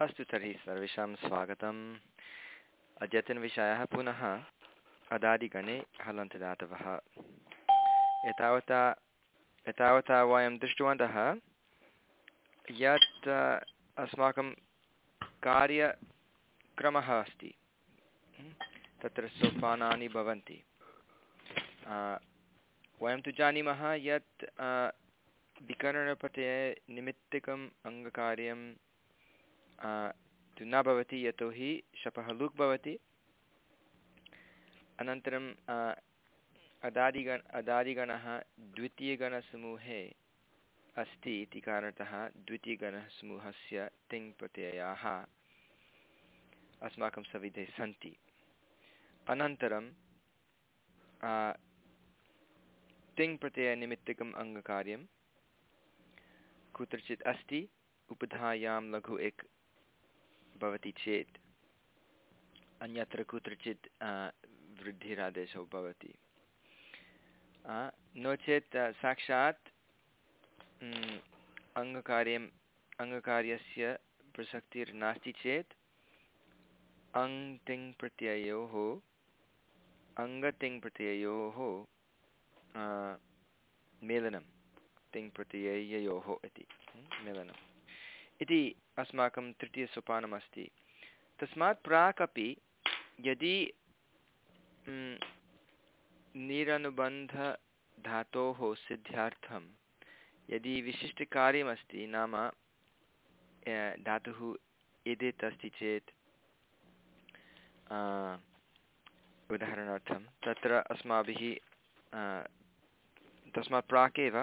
अस्तु तर्हि सर्वेषां स्वागतम्। अद्यतनविषयः पुनः अदादिगणे हलन्तदातवः। एतावता एतावता वयं दृष्टवन्तः यत् अस्माकं कार्यक्रमः अस्ति। तत्र सोपानानि भवन्ति। वयं तु जानीमः यत् विकरणपतये निमित्तिकम् अङ्गकार्यं तु न भवति यतोहि शपः लुक् भवति। अनन्तरं अदादिगण, अदादिगणः द्वितीयगणसमूहे अस्ति इति कारणतः द्वितीयगणसमूहस्य तिङ् प्रत्ययाः अस्माकं सविधे सन्ति। अनन्तरं तिङ् प्रत्ययनिमित्तिकम् अङ्गकार्यं कुत्रचित् अस्ति। उपधायां लघु एक् भवति चेत् अन्यत्र कुत्रचित् वृद्धिरादेशो भवति। नो चेत् साक्षात् अङ्गकार्यम् अङ्गकार्यस्य प्रसक्तिर्नास्ति चेत् अङ् तिङ् प्रत्ययोः अङ्गतिङ् मेलनं तिङ् इति मेलनम् इति अस्माकं तृतीयसोपानमस्ति। तस्मात् प्राक् अपि यदि निरनुबन्धधातोः सिद्ध्यार्थं यदि विशिष्टकार्यमस्ति नाम धातुः इदित् अस्ति चेत् उदाहरणार्थं तत्र अस्माभिः तस्मात् प्राक् एव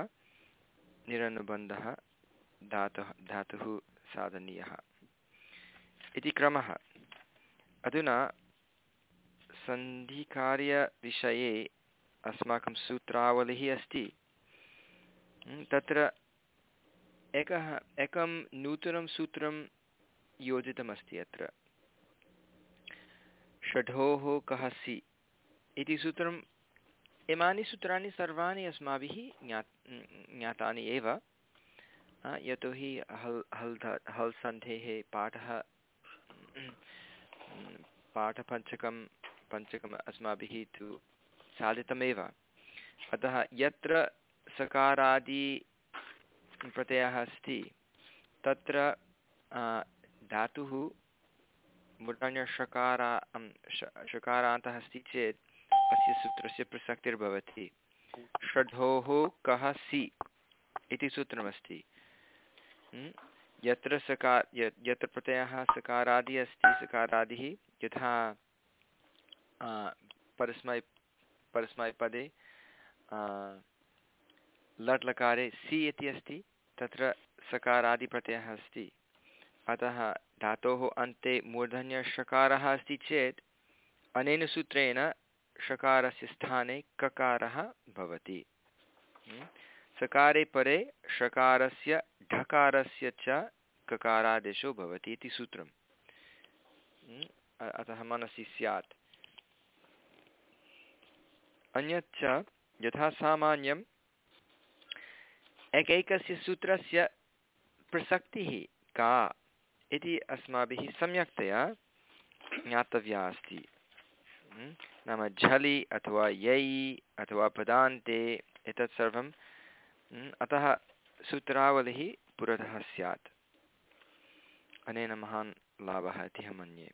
निरनुबन्धः धातुः धातुः साधनीयः। इति क्रमः। अधुना सन्धिकार्यविषये अस्माकं सूत्रावलिः अस्ति। तत्र एकः, एकं नूतनं सूत्रं योजितमस्ति अत्र। षढोः कः सि? इति सूत्रम् इमानि सूत्राणि सर्वाणि अस्माभिः ज्ञा ज्ञातानि एव। यतोहि हल् हल् हल् सन्धेः पाठः, पाठपञ्चकं, पञ्चकम् अस्माभिः तु साधितमेव अतः यत्र सकारादि प्रत्ययः अस्ति, तत्र धातुः मुटण्यषकारा षकारान्तः अस्ति चेत् अस्य सूत्रस्य प्रसक्तिर्भवति। षड्भोः कः सि इति सूत्रमस्ति। यत्र सकार यत्र प्रत्ययः सकारादि अस्ति, सकारादिः यथा परस्मै परस्मैपदे लट् लकारे सि इति अस्ति, तत्र सकारादिप्रत्ययः अस्ति। अतः धातोः अन्ते मूर्धन्यषकारः अस्ति चेत्, अनेन सूत्रेण षकारस्य स्थाने ककारः भवति। सकारे परे षकारस्य, ढकारस्य च ककारादेशो भवति इति सूत्रम्। अतः मनसि स्यात्। अन्यच्च यथा सामान्यम् एकैकस्य सूत्रस्य प्रसक्तिः का इति अस्माभिः सम्यक्तया ज्ञातव्या अस्ति। नाम झलि अथवा यै अथवा पदान्ते एतत् सर्वं अतः सूत्रावलिः पुरतः स्यात्। अनेन महान् लाभः इति अहं मन्ये।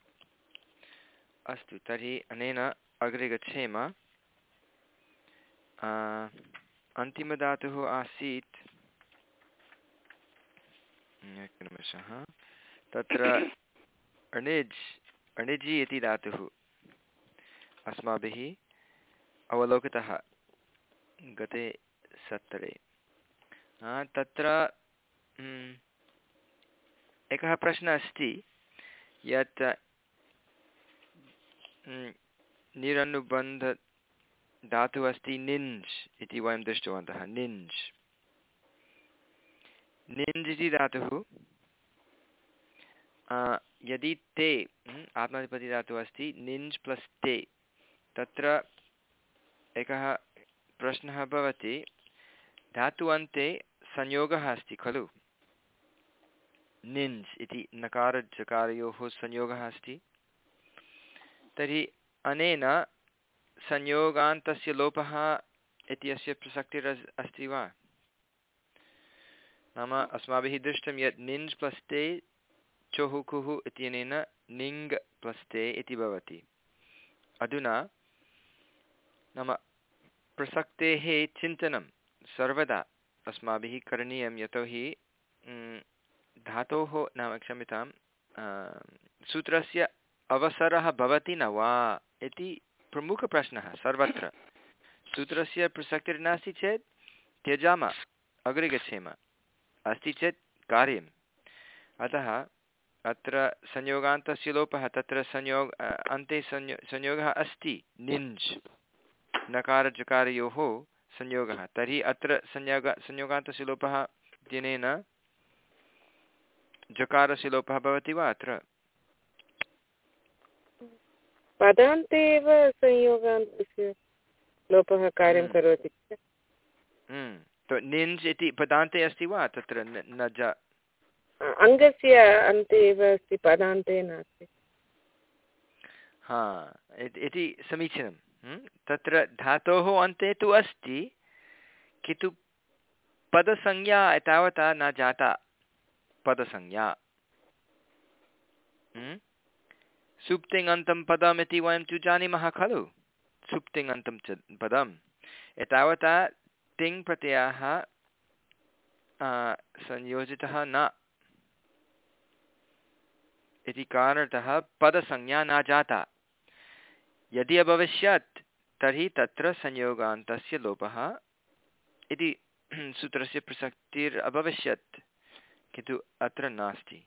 अस्तु, तर्हि अनेन अग्रे गच्छेम। अन्तिमधातुः आसीत्। एकनिमेषः तत्र अणिज्, अणिजि इति धातुः अस्माभिः अवलोकितः। गते सत्तरे। तत्र एकः प्रश्नः अस्ति, यत् निरनुबन्धधातुः अस्ति निञ्ज् इति वयं दृष्टवन्तः, निञ्ज्। निञ्ज् इति धातुः यदि ते आत्मनिपतिधातुः अस्ति, निञ्ज् प्लस् ते, तत्र एकः प्रश्नः भवति धातु अन्ते संयोगः अस्ति, खलु? निञ्ज् इति नकारजकारयोः संयोगः अस्ति। तर्हि अनेन संयोगान्तस्य लोपः इत्यस्य प्रसक्तिर् अस्ति वा? नाम अस्माभिः दृष्टं यत् निञ्ज् प्लस्ते चोहुकुः इत्यनेन निङ् प्लस्ते इति भवति। अधुना नाम प्रसक्तेः चिन्तनं सर्वदा अस्माभिः करणीयं यतोहि धातोः नाम क्षम्यतां सूत्रस्य अवसरः भवति न वा इति प्रमुखप्रश्नः सर्वत्र। सूत्रस्य प्रसक्तिर्नास्ति चेत् त्यजामः, अग्रे गच्छेम, अस्ति चेत् कार्यम्। अतः अत्र संयोगान्तस्य लोपः, तत्र संयोग अन्ते संयो, संयोगः अस्ति, निञ्ज्। नकारजकारयोः संयोगः तर्हि अत्र संयोग संयोगान्तस्य लोपः दिनेन जकारस्य लोपः भवति वा अत्र पदान्ते एव संयोगान्तस्य लोपः कार्यं हम्म। करोति हम्म। निञ्ज् इति पदान्ते अस्ति वा तत्र न ज अङ्गस्य अन्ते एव अस्ति पदान्ते नास्ति हा इति समीचीनं। तत्र धातोः अन्ते तु अस्ति, किन्तु पदसंज्ञा एतावता न जाता, पदसंज्ञा। सुप्तिङन्तं पदम् इति वयं तु जानीमः खलु। सुप्तिङन्तं च पदम्। एतावता तिङ् प्रत्ययः संयोजितः न। इति कारणतः पदसंज्ञा न जाता। यदि अभविष्यत्, तर्हि तत्र संयोगान्तस्य लोपः। इति सूत्रस्य प्रसक्तिर् अभविष्यत् किन्तु अत्र नास्ति।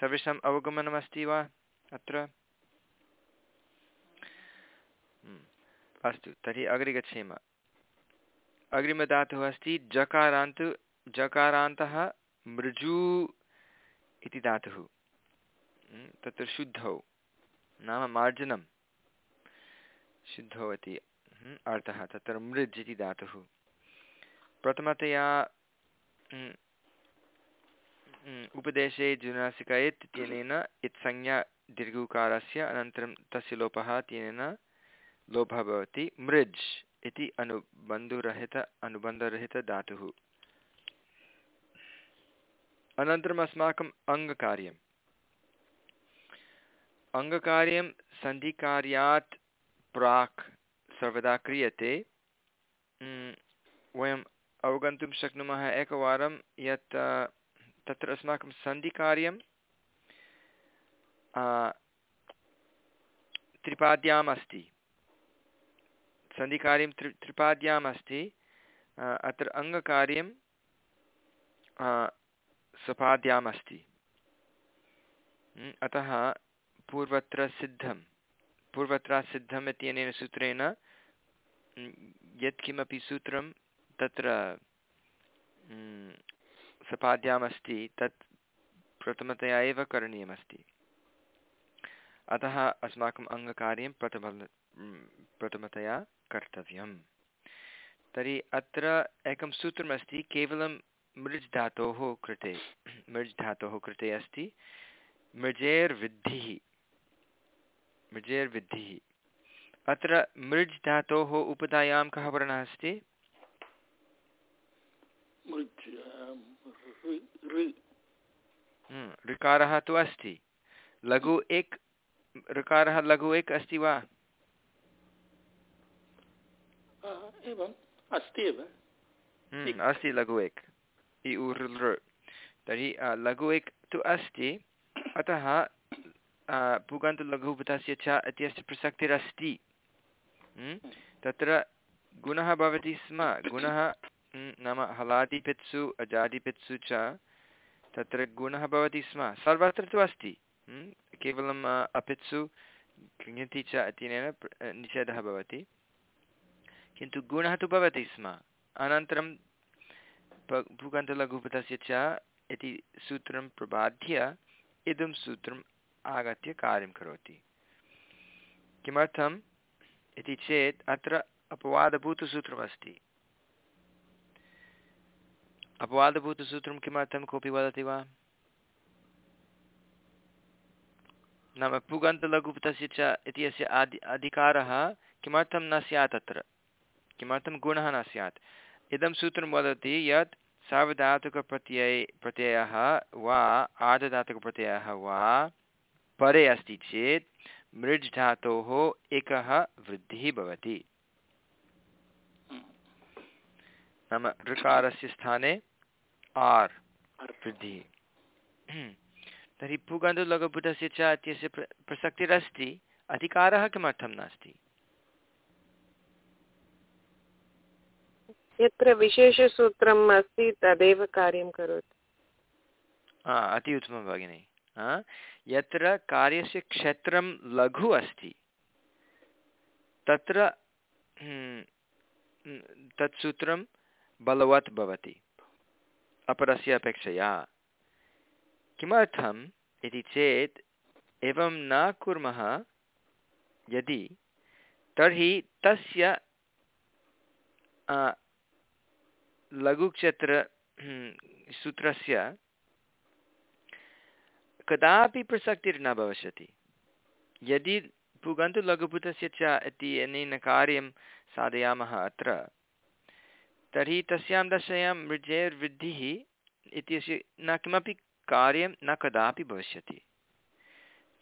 सर्वेषाम् अवगमनमस्ति वा? अत्र? अस्तु, तर्हि अग्रे गच्छेम अग्रिमधातुः अस्ति जकारान्त, जकारान्तः मृजु इति धातुः। तत्र शुद्धौ। नाम मार्जनं शुद्धौ इति हम्म, अर्थः तत्र मृज् इति धातुः। प्रथमतया उपदेशे जुनासिकयत् इत्यनेन इत्संज्ञा दीर्घुकारस्य अनन्तरं तस्य लोपः तेन लोपः भवति। मृज् इति अनुबन्धुरहित अनुबन्धरहितधातुः अनन्तरम् अस्माकम् अङ्गकार्यम्। अङ्गकार्यं सन्धिकार्यात् प्राक् सर्वदा क्रियते वयम् अवगन्तुं शक्नुमः एकवारं यत् तत्र अस्माकं सन्धिकार्यं त्रिपाद्याम् अस्ति। सन्धिकार्यं त्रि, त्रिपाद्याम् अस्ति। अत्र अङ्गकार्यं सपाद्याम् अस्ति। अतः पूर्वत्र सिद्धं पूर्वत्र सिद्धम् इत्यनेन सूत्रेण यत्किमपि सूत्रं तत्र सपाद्यामस्ति, तत् प्रथमतया एव करणीयमस्ति। अतः अस्माकम् अङ्गकार्यं प्रथम प्रथमतया कर्तव्यं तर्हि अत्र एकं सूत्रमस्ति, केवलं मृज् धातोः कृते मृज् धातोः कृते अस्ति, मृजेर्विद्धिः। मृजेर्विद्धिः। अत्र मृज् धातोः उपधायां कः वर्णः अस्ति? हम्म, ऋकारः तु अस्ति। लघु एक् ऋकारः लघु एक अस्ति वा? एवम् अस्ति एव। हम्म, अस्ति लघु एक। तर्हि लघु एक तु अस्ति। अतः पुगन्तलघुपथस्य च इत्यस्य प्रसक्तिरस्ति। हम्म, तत्र गुणः भवति स्म गुणः हम्म, नाम हलादिपित्सु अजादिपित्सु च तत्र गुणः भवति स्म। सर्वत्र तु अस्ति। केवलम् अपित्सु किङति च इत्यनेन निषेधः भवति। किन्तु गुणः तु भवति स्म। अनन्तरं भूगन्तलघुपथस्य च इति सूत्रं प्रबाध्य इदं सूत्रम् आगत्य कार्यं करोति। किमर्थम्? इति चेत् अत्र अपवादभूतसूत्रमस्ति। अपवादभूतसूत्रं किमर्थं कोऽपि वदति वा? नाम पुगन्तलघुपतस्य च इत्यस्य आदि अधिकारः किमर्थं न स्यात् अत्र? किमर्थं गुणः न स्यात्? इदं सूत्रं वदति यत् सार्वधातुकप्रत्यये प्रत्ययः वा आर्धधातुकप्रत्ययः वा परे अस्ति चेत् मृज् धातोः एकः वृद्धिः भवति। नाम ऋकारस्य स्थाने आर् वृद्धिः। तर्हि पुगन्तुलघुपुटस्य च इत्यस्य प्र प्रसक्तिरस्ति। अधिकारः किमर्थं नास्ति? यत्र विशेषसूत्रम् अस्ति तदेव कार्यं करोति। अति उत्तमं भगिनि। यत्र कार्यस्य क्षेत्रं लघु अस्ति। तत्र तत् सूत्रं बलवत् भवति, अपरस्य अपेक्षया। किमर्थम् इति चेत्, एवं न कुर्मः यदि, तर्हि तस्य लघुक्षेत्र सूत्रस्य कदापि प्रसक्तिर्न भविष्यति। यदि पुगन्तु लघुभूतस्य च इति अनेन कार्यं साधयामः अत्र, तर्हि तस्यां दशायां मृजेर्वृद्धिः इत्यस्य न किमपि कार्यं न कदापि भविष्यति।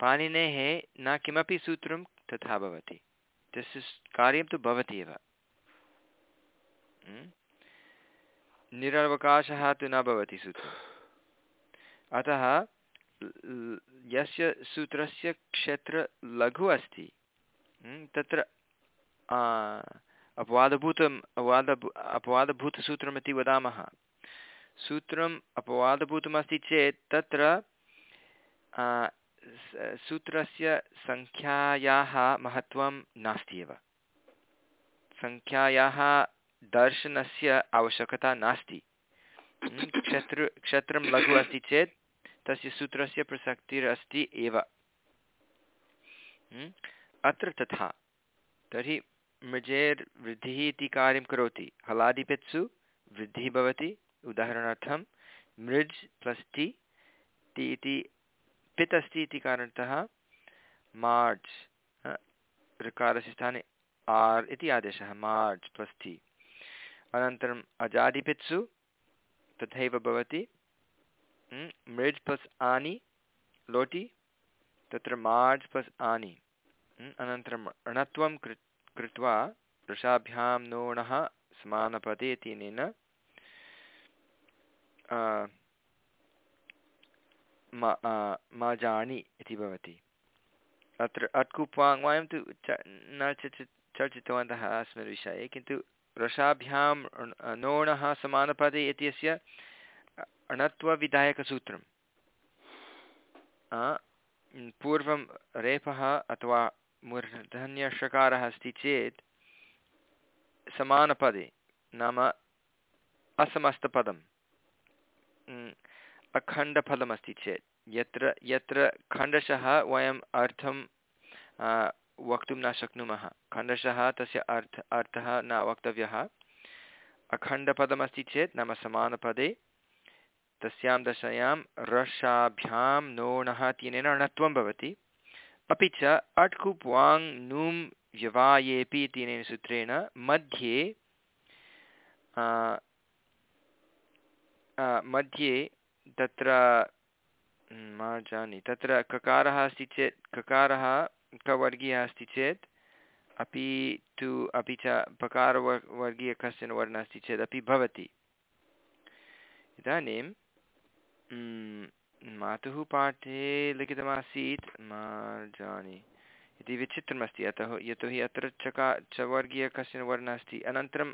पाणिनेः न किमपि सूत्रं तथा भवति। तस्य कार्यं तु भवति एव। निरवकाशः तु न भवति सूत्रम् अतः यस्य सूत्रस्य क्षेत्र लघु अस्ति। तत्र अपवादभूतम् अपवाद अपवादभूतसूत्रमिति वदामः। सूत्रम् अपवादभूतमस्ति चेत् तत्र सूत्रस्य सङ्ख्यायाः महत्त्वं नास्ति एव। सङ्ख्यायाः दर्शनस्य आवश्यकता नास्ति। क्षेत्र, क्षेत्रं लघु अस्ति चेत् तस्य सूत्रस्य प्रसक्तिरस्ति एव। हम्म? अत्र तथा। तर्हि मृजेर् वृद्धिः इति कार्यं करोति। हलादिपेत्सु वृद्धिः भवति। उदाहरणार्थं मृज् प्लस् टि टि इति पित् अस्ति इति कारणतः मार्ज् ऋकारस्य स्थाने आर् इति आदेशः, मार्ज् प्लस् टि। अनन्तरम् अजादिपित्सु तथैव भवति। मृज् प्लस् आनि, लोटि, तत्र मार्ज् प्लस् आनि। अनन्तरम् अणत्वं कृ कृत्वा वृषाभ्यां नोणः समानपदे इत्यनेन माजानि इति भवति। अत्र अट्कुप्वाङ् वयं तु न चर्चितवन्तः अस्मिन् विषये, किन्तु रसाभ्यां नोणः समानपदे इत्यस्य अणत्वविधायकसूत्रं पूर्वं रेफः अथवा मूर्धन्यषकारः अस्ति चेत् समानपदे नाम असमस्तपदम्। अखण्डफलमस्ति चेत्। यत्र यत्र खण्डशः वयम् अर्थं वक्तुं न शक्नुमः। खण्डशः तस्य अर्थ, अर्थः न वक्तव्यः। अखण्डपदमस्ति चेत् नाम समानपदे तस्यां दशायां रसाभ्यां नोणः इत्यनेन णत्वं भवति। अपि च अट् कुप् वाङ् नुं व्यवायेपि इत्यनेन सूत्रेण मध्ये मध्ये तत्र मा जानि, तत्र ककारः अस्ति चेत्, ककारः, कवर्गीयः अस्ति चेत्, अपि तु, अपि च पकारवर्गीय कश्चन वर्णः अस्ति चेदपि भवति। इदानीं मातुः पाठे लिखितमासीत् मार्जानि इति विचित्रमस्ति अतः यतोहि अत्र चका चवर्गीय कश्चन वर्णः अस्ति अनन्तरं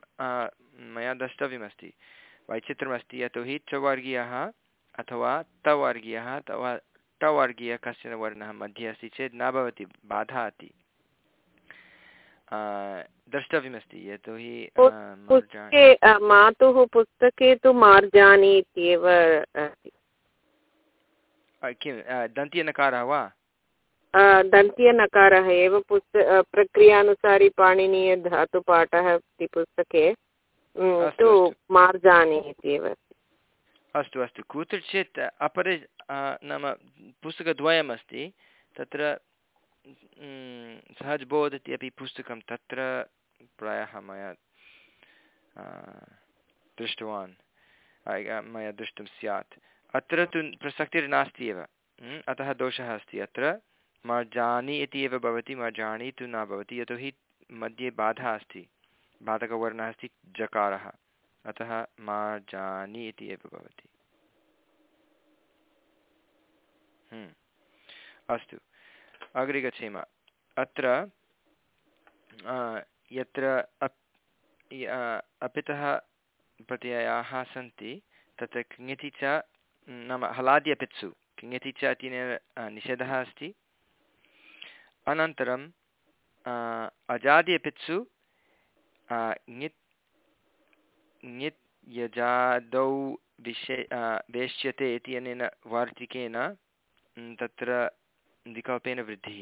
मया द्रष्टव्यमस्ति वैचित्रमस्ति यतोहि चवर्गीयः अथवा तवर्गीयः अथवा टवर्गीयः कश्चन वर्णः मध्ये अस्ति चेत् न भवति बाधा अस्ति द्रष्टव्यमस्ति यतोहि मातुः पुस्तके तु मार्जानि इत्येव किं दन्त्यनकारः वा? दन्त्यनकारः एव पुस्त प्रक्रियानुसारि पाणिनीयधातुपाठः इति पुस्तके तु मार्जानि इत्येव अस्तु अस्तु। कुत्रचित् अपरे नाम पुस्तकद्वयमस्ति। तत्र सहजबोध इति अपि पुस्तकं तत्र प्रायः मया दृष्टवान्। मया दृष्टं स्यात्। अत्र तु प्रसक्तिर्नास्ति एव। अतः दोषः अस्ति अत्र। मर्जानि इति एव भवति मर्जानि तु न भवति यतोहि मध्ये बाधा अस्ति। बाधकवर्णः अस्ति जकारः। अतः मार्जानि इति एव भवति। अस्तु। अग्रे गच्छेम। अत्र यत्र अपितः प्रत्ययाः सन्ति, तत्र किङति च नाम हलादि अपित्सु किङति च इति निषेधः अस्ति। अनन्तरं अजादि अपित्सु ङित् ङित् यजादौ विषे वेश्यते इति अनेन वार्तिकेन तत्र विकल्पेन वृद्धिः।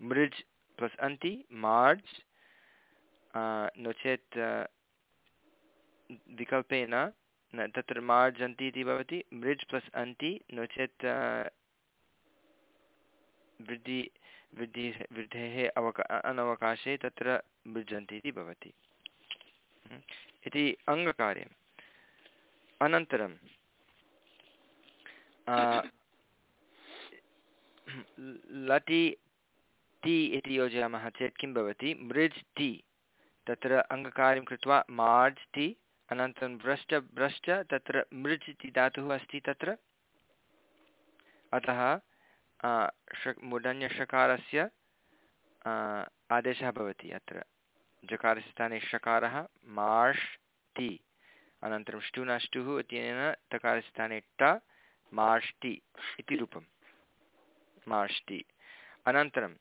मृज् प्लस् अन्ति, मार्ज् नो चेत् विकल्पेन तत्र मार्ज् अन्ति इति भवति मृज् प्लस् अन्ति, नो चेत् वृद्धि वृद्धि, वृद्धेः अवका अनवकाशे तत्र मृजन्ति इति भवति। इति अङ्गकार्यम्। अनन्तरं लटि टि इति योजयामः चेत् किं भवति? मृज् टि तत्र अङ्गकार्यं कृत्वा मार्ज् टि अनन्तरं भ्रष्ट भ्रष्ट, तत्र मृज् इति धातुः अस्ति तत्र। अतः ष मूर्धन्यषकारस्य आदेशः भवति अत्र। जकारस्य स्थाने षकारः, मार्ष् टि अनन्तरं ष्टुनष्टुः इत्यनेन तकारस्य स्थाने ट मार्ष्टि इति रूपम्। माष्टि अनन्तरं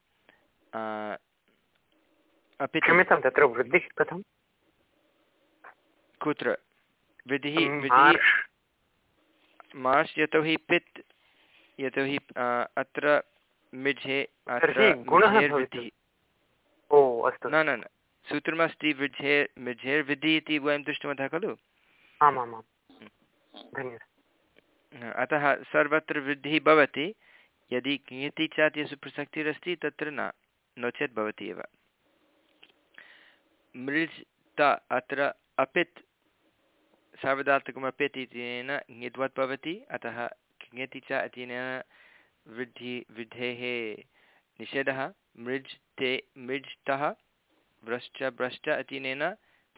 क्षम्यतां, तत्र वृद्धिः कथं कुत्र। वृद्धिः वृद्धिः मार्स् यतोहि पित् यतोहि अत्र मिझे वृद्धिः न न सूत्रमस्ति वृद्धे मिझेर्वृद्धिः इति वयं दृष्टवन्तः खलु? अतः सर्वत्र वृद्धिः भवति। यदि कियति च इत्यस्य प्रसक्तिरस्ति तत्र न नो चेत् भवति एव। मृज् त अत्र अपित् सार्वधातुकम् अपित् इत्यनेन ङिद्वत् भवति अतः किङति च इत्यनेन वृद्धि वृद्धेः निषेधः मृज् ते मृज् तः व्रश्च भ्रश्च इत्यनेन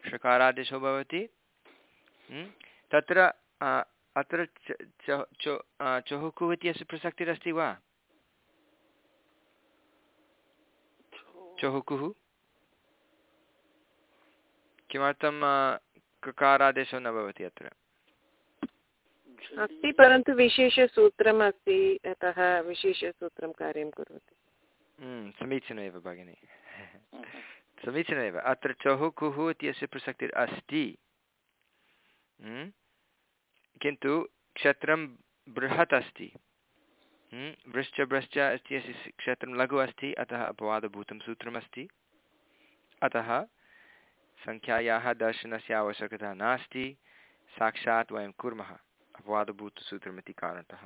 षकारादेशो भवति। तत्र अत्र चहुकुः इत्यस्य प्रसक्तिरस्ति वा? चहुकुः। किमर्थं ककारादेशो न भवति अत्र? अस्ति परन्तु विशेषसूत्रम् अस्ति अतः विशेषसूत्रं कार्यं करोति हम्म, समीचीनम् एव भगिनि। समीचीनमेव। अत्र चहुकुः इत्यस्य प्रसक्तिर् अस्ति। हम्म, किन्तु क्षत्रं बृहत् अस्ति। हम्म, वृश्च भ्रश्च इत्यस्य क्षेत्रं लघु अस्ति अतः अपवादभूतं सूत्रमस्ति। अतः सङ्ख्यायाः दर्शनस्य आवश्यकता नास्ति, साक्षात् वयं कुर्मः। अपवादभूतसूत्रमिति कारणतः।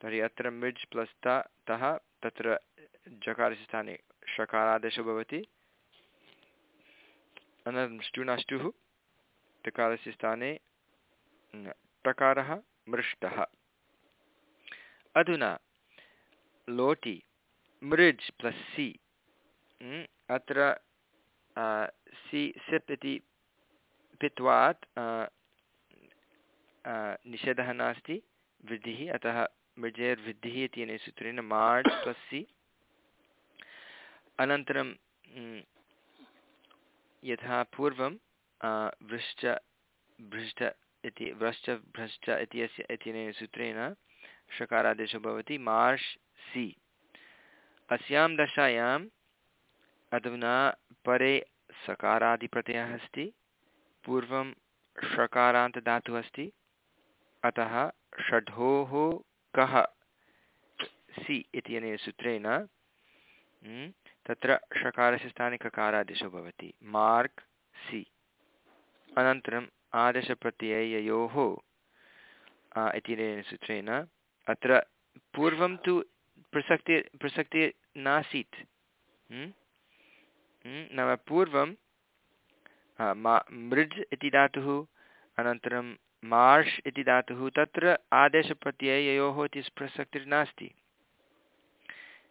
तर्हि अत्र मिड्ज् प्लस् त, तः, तत्र जकारस्य स्थाने षकारादेशो भवति। अनन्तरं ष्टुनाष्टुः तकारस्य स्थाने टकारः, मृष्टः। अधुना, लोटि मृज् प्लस् सि अत्र सि सिप् इति पित्वात् निषेधः नास्ति वृद्धिः अतः मृजेर्वृद्धिः इत्यनेन सूत्रेण मार् प्लस् सि अनन्तरं यथा पूर्वं वृश्च भृष्ट इति व्रश्च भ्रश्च इत्यस्य इत्यनेन सूत्रेण षकारादेशो भवति मार्श् सि अस्यां दशायाम् अधुना परे सकारादिप्रत्ययः अस्ति पूर्वं षकारान्तदातुः अस्ति अतः षढोः कः सि इत्यनेन सूत्रेण हम्म, तत्र षकारस्य स्थाने ककारादेशो भवति। मार्क् सि। अनन्तरम् आदेशप्रत्यययोः इत्यनेन सूत्रेण अत्र पूर्वं तु प्रसक्ति प्रसक्तिः नासीत्। नाम पूर्वं मृज् इति धातुः, अनन्तरं मार्श् इति धातुः, तत्र आदेशप्रत्यययोः इति प्रसक्तिर्नास्ति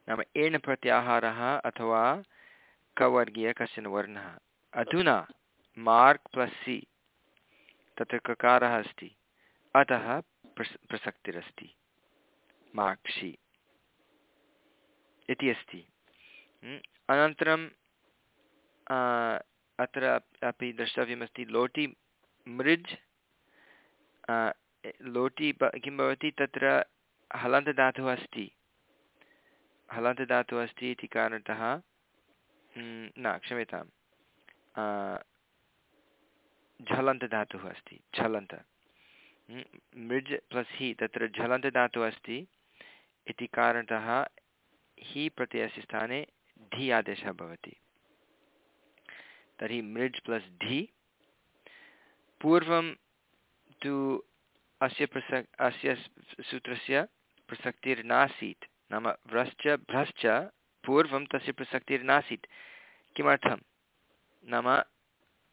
नाम एण प्रत्याहारः अथवा कवर्गीय कश्चन वर्णः। अधुना मार्क् प्लस् सि, तत्र ककारः अस्ति। अतः प्रस्, प्रसक्तिरस्ति। मार्क्षि इति अस्ति। अनन्तरं अत्र अपि द्रष्टव्यमस्ति लोटि मृज् लोटि किं भवति तत्र हलन्तदातुः अस्ति। हलन्तदातुः अस्ति इति कारणतः न क्षम्यतां झलन्तदातुः अस्ति, झलन्त। मृज् प्लस् हि तत्र झलन्तदातुः अस्ति इति कारणतः हि प्रत्ययस्य स्थाने धि आदेशः भवति। तर्हि मृज् प्लस् धि पूर्वं तु अस्य प्रसक्, अस्य सूत्रस्य प्रसक्तिर्नासीत्। नाम व्रश्च, भ्रश्च, पूर्वं तस्य प्रसक्तिर्नासीत्। किमर्थं? नाम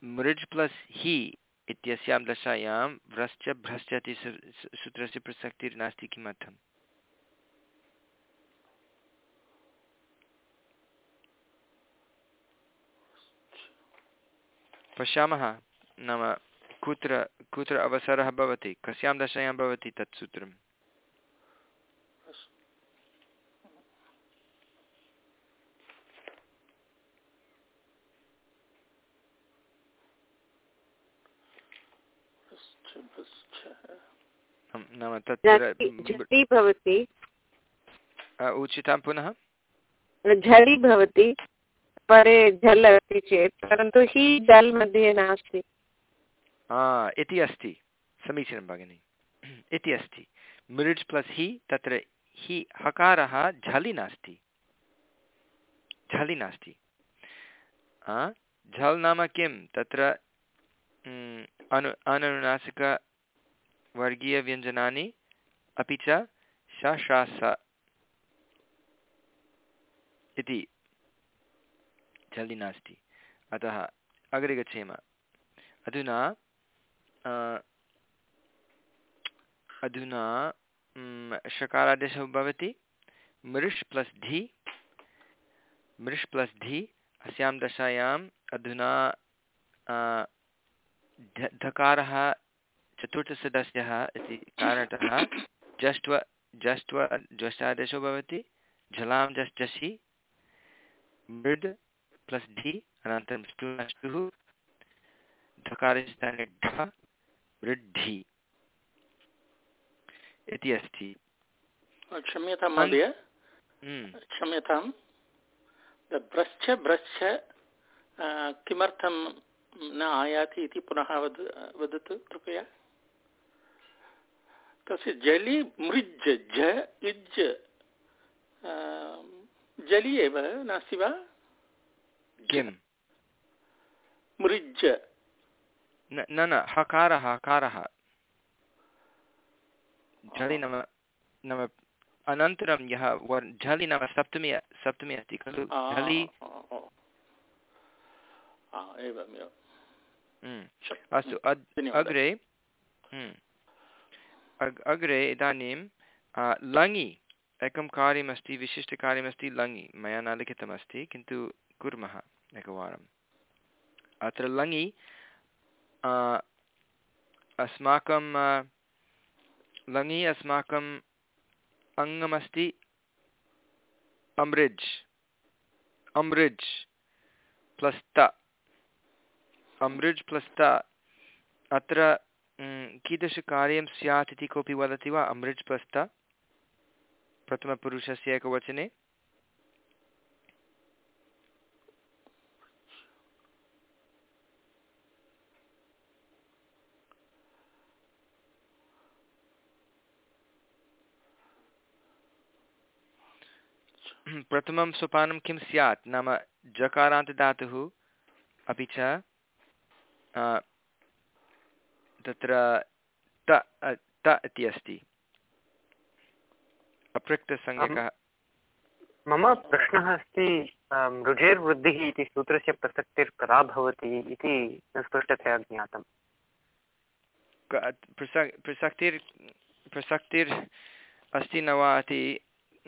मृज् प्लस् हि इत्यस्यां दशायां व्रश्च, भ्रश्च इति सूत्रस्य प्रसक्तिर्नास्ति किमर्थम्? पश्यामः नाम कुत्र कुत्र अवसरः भवति कस्यां दशायां भवति तत् सूत्रम्? नाम तत्र भवति। उचितां पुनः? झलि भवति। परे झल् अस्ति चेत्, परन्तु हि जल् मध्ये नास्ति। इति अस्ति। समीचीनं भगिनि। इति अस्ति। मृड्स् प्लस् हि, तत्र हि हकारः झलि नास्ति। झलि नास्ति। झल् नाम किं? तत्र अनु, अनुनासिकवर्गीयव्यञ्जनानि, अपि च श इति झलि नास्ति। अतः अग्रे गच्छेम। अधुना अधुना षकारादेशः भवति। मृष् प्लस् धि। मृष् प्लस् धि, अस्यां दशायाम् अधुना धकारः चतुर्थसदस्यः इति कारणतः जष्ट्व जष्ट्व ज्वष्टादेशो भवति। झलां जस् जषि मृद् प्लस् धि अनन्तरं स्टुः धकारस्थाने ढ वृद्धि इति अस्ति। क्षम्यतां महोदय। हम्म। क्षम्यतां। भ्रश्च भ्रश्च किमर्थं न आयाति इति पुनः वद वदतु कृपया। तस्य जलि मृज् झ इज् जलि एव नास्ति वा? किम्? मृज् न न हकारः हकारः। झलि नाम नाम अनन्तरं यः वर् झलि नाम सप्तमी सप्तमी अस्ति खलु? झलि। हम्म। अस्तु अग्रे हम्म। अग्रे इदानीं लङि। एकं कार्यमस्ति विशिष्टकार्यमस्ति लङि। मया न लिखितमस्ति किन्तु कुर्मः एकवारम्। अत्र लङि अस्माकं लङि अस्माकम् अङ्गमस्ति अमृज् अमृज् प्लस् त। अमृज् प्लस् त। अत्र कीदृशकार्यं स्यात् इति कोऽपि वदति वा? अमृज् प्लस् त। प्रथमपुरुषस्य एकवचने। प्रथमं सोपानं किं स्यात्? नाम जकारान्तदातुः अपि च तत्र त त इति अस्ति। अपृक्तसंज्ञकः मम प्रश्नः अस्ति मृजेर्वृद्धिः इति सूत्रस्य प्रसक्तिर्कदा भवति इति न स्पष्टतया ज्ञातम्। प्रसक्तिर् प्रसक्तिर् अस्ति न वा इति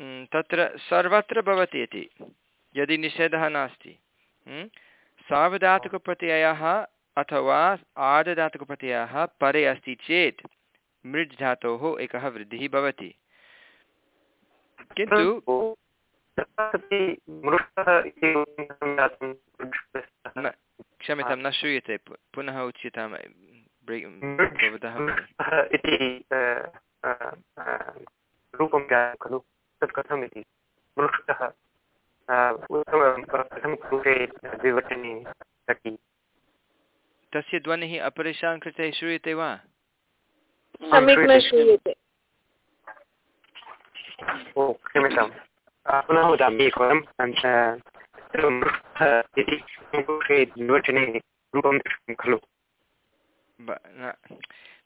तत्र सर्वत्र भवति इति। यदि निषेधः नास्ति सावधातुकप्रत्ययः अथवा आदधातुकप्रत्ययः परे अस्ति चेत् मृज् धातोः एकः वृद्धिः भवति। किन्तु क्षम्यतां न श्रूयते। पुनः उच्यतां भवतः इति रूपं खलु? तत् कथम् इति मृष्टः प्रथमपुरुषे द्विवचने सखि। तस्य ध्वनिः अपरेषां कृते श्रूयते वा? सम्यक् न श्रूयते। ओ क्षम्यतां पुनः वदामि एकवारं। इति द्विवचने रूपं खलु।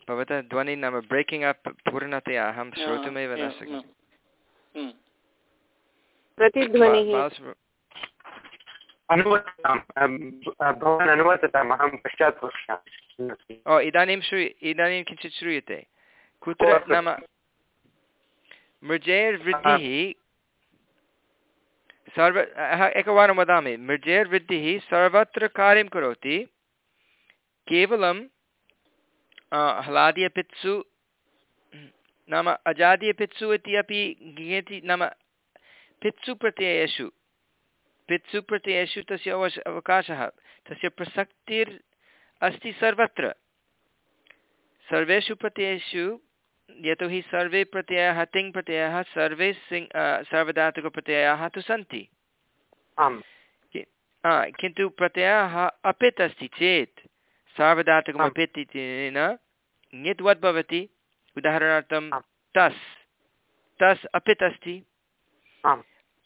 भवतः ध्वनिः नाम ब्रेकिङ्ग् अप् पूर्णतया अहं श्रोतुमेव न शक्नोमि। प्रतिध्वनिः। भवान् अनुवर्तताम् अहं पश्चात् पश्यामि। ओ इदानीं श्रूय इदानीं किञ्चित् श्रूयते। कुत्र नाम मृजेर्वृद्धिः सर्व एकवारं वदामि। मृजेर्वृद्धिः सर्वत्र कार्यं करोति केवलं हलादियपित्सु नाम अजादीयपित्सु इति अपि ज्ञेति नाम पित्सु प्रत्ययेषु पित्सु प्रत्ययेषु तस्य अवश् अवकाशः तस्य प्रसक्तिर् अस्ति सर्वत्र। सर्वेषु प्रत्ययेषु यतोहि सर्वे प्रत्ययाः तिङ् प्रत्ययाः सर्वे सिङ् सार्वधातुकप्रत्ययाः तु सन्ति। आम्। किन्तु प्रत्ययः अपित् अस्ति चेत् सार्वधातुकम् अपित् इत्यनेन ङित्वत् भवति उदाहरणार्थं तस्। तस् अपित् अस्ति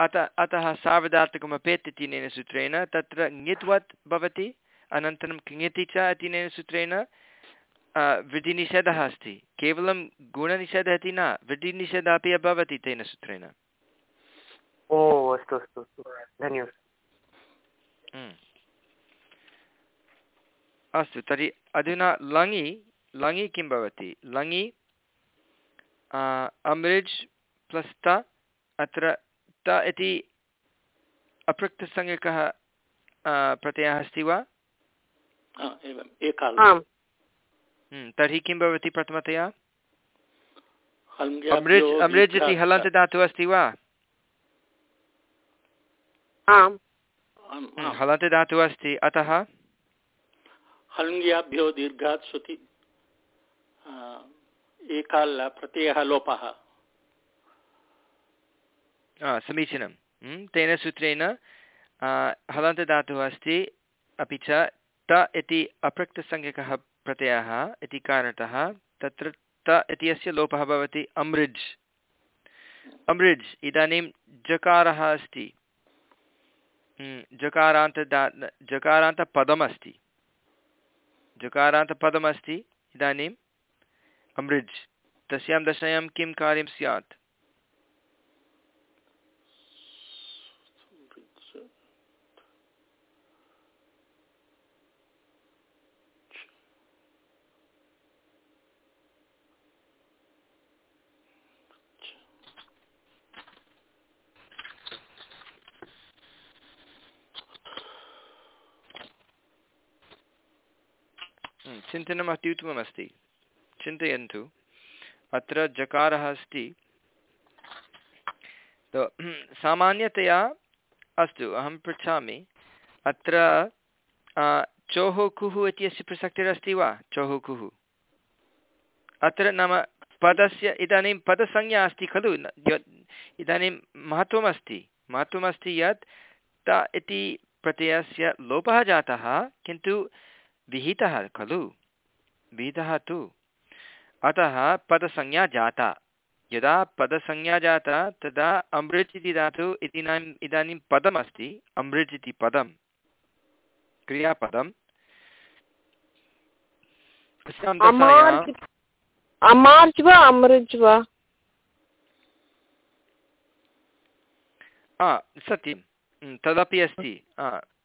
अत अतः सार्वधातुकम् अपेत् इत्यनेन सूत्रेण तत्र ङित्वत् भवति अनन्तरं किङिति च इत्यनेन सूत्रेण वृद्धिनिषेधः अस्ति। केवलं गुणनिषेधः इति न वृद्धिनिषेधः अपि भवति तेन सूत्रेण। ओ अस्तु अस्तु अस्तु। धन्यवादः। अस्तु तर्हि अधुना लङि लङि किं भवति? लङि अमृज् प्लस् त अत्र त इति अपृक्तसंज्ञकः प्रत्ययः अस्ति वा? तर्हि किं भवति प्रथमतया? अमृज् अमृज् इति हलन्तदातुः अस्ति वा? हलन्तदातुः अस्ति अतः? हलङ्ग्याभ्यो दीर्घात् श्रुति। एकाल प्रत्ययः लोपः समीचीनं। तेन सूत्रेण हलन्तदातुः अस्ति, अपि च, त इति अपृक्तसंज्ञकः प्रत्ययः इति कारणतः, तत्र त इति अस्य लोपः भवति अमृज् अमृज् इदानीं जकारः अस्ति। जकारान्तदा जकारान्तपदमस्ति। जकारान्तपदमस्ति इदानीम् अमृज् तस्यां दशायां किं कार्यं स्यात्? चिन्तनम् अत्युत्तममस्ति चिन्तयन्तु। अत्र जकारः अस्ति। सामान्यतया अस्तु, अहं पृच्छामि। अत्र चोः कुः इत्यस्य प्रसक्तिरस्ति वा? चोः कुः अत्र नाम पदस्य, इदानीं पदसंज्ञा अस्ति खलु। इदानीं महत्त्वमस्ति। महत्त्वमस्ति यत् त इति प्रत्ययस्य लोपः जातः, किन्तु विहितः खलु। विहितः तु। अतः पदसंज्ञा जाता। यदा पदसंज्ञा जाता तदा अमृज् इति धातु इदानीम् इदानीं पदमस्ति अमृज् इति पदं क्रियापदम् अमार्ज् वा अमृज् वा सत्यं तदपि अस्ति।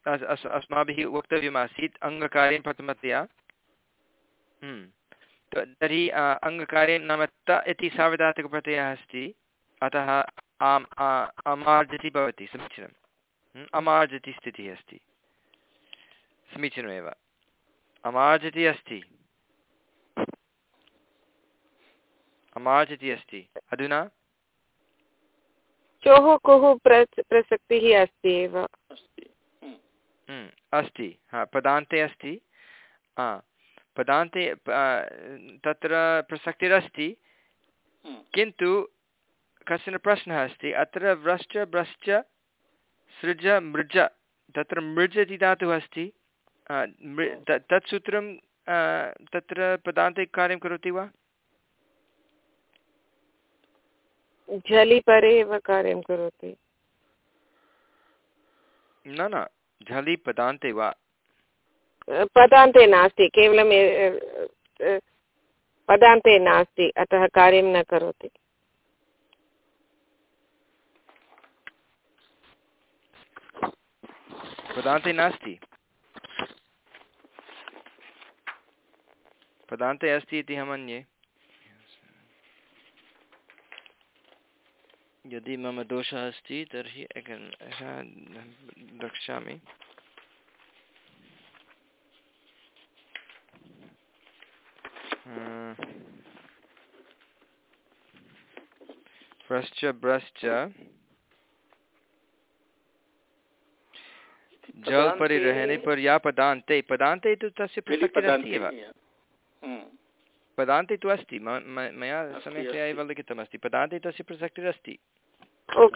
अस्माभिः वक्तव्यमासीत् अङ्गकार्यं प्रथमतया। तर्हि अङ्गकार्यं नाम त इति सार्वधातुकप्रत्ययः अस्ति। अतः आम् अमार्जति भवति समीचीनम् अमार्जति स्थितिः अस्ति। समीचीनमेव। अमार्जति अस्ति। अमार्जति अस्ति। अधुना? चोः कुः प्रसक्तिः अस्ति एव। हम्म, अस्ति। हा पदान्ते अस्ति। हा पदान्ते तत्र प्रसक्तिरस्ति हम्म। किन्तु कश्चन प्रश्नः अस्ति अत्र व्रश्च ब्रश्च सृज मृज तत्र मृज इति धातुः अस्ति तत् सूत्रं तत्र पदान्ते कार्यं करोति वा? झलि परे एव कार्यं करोति। न न झलि पदान्ते वा? पदान्ते नास्ति केवलं पदान्ते नास्ति, अतः कार्यं न करोति। पदान्ते नास्ति। पदान्ते अस्ति इति अहं मन्ये यदि मम दोषः अस्ति, तर्हि द्रक्ष्यामि। फ्रश्च ब्रश्च जल परि रहने पर या पदान्ते पदान्ते तु तस्य प्रसक्तिरस्ति एव हम्म। पदान्ते तु अस्ति। मया सम्यक्तया एव लिखितमस्ति पदान्ते तस्य प्रसक्तिरस्ति ओ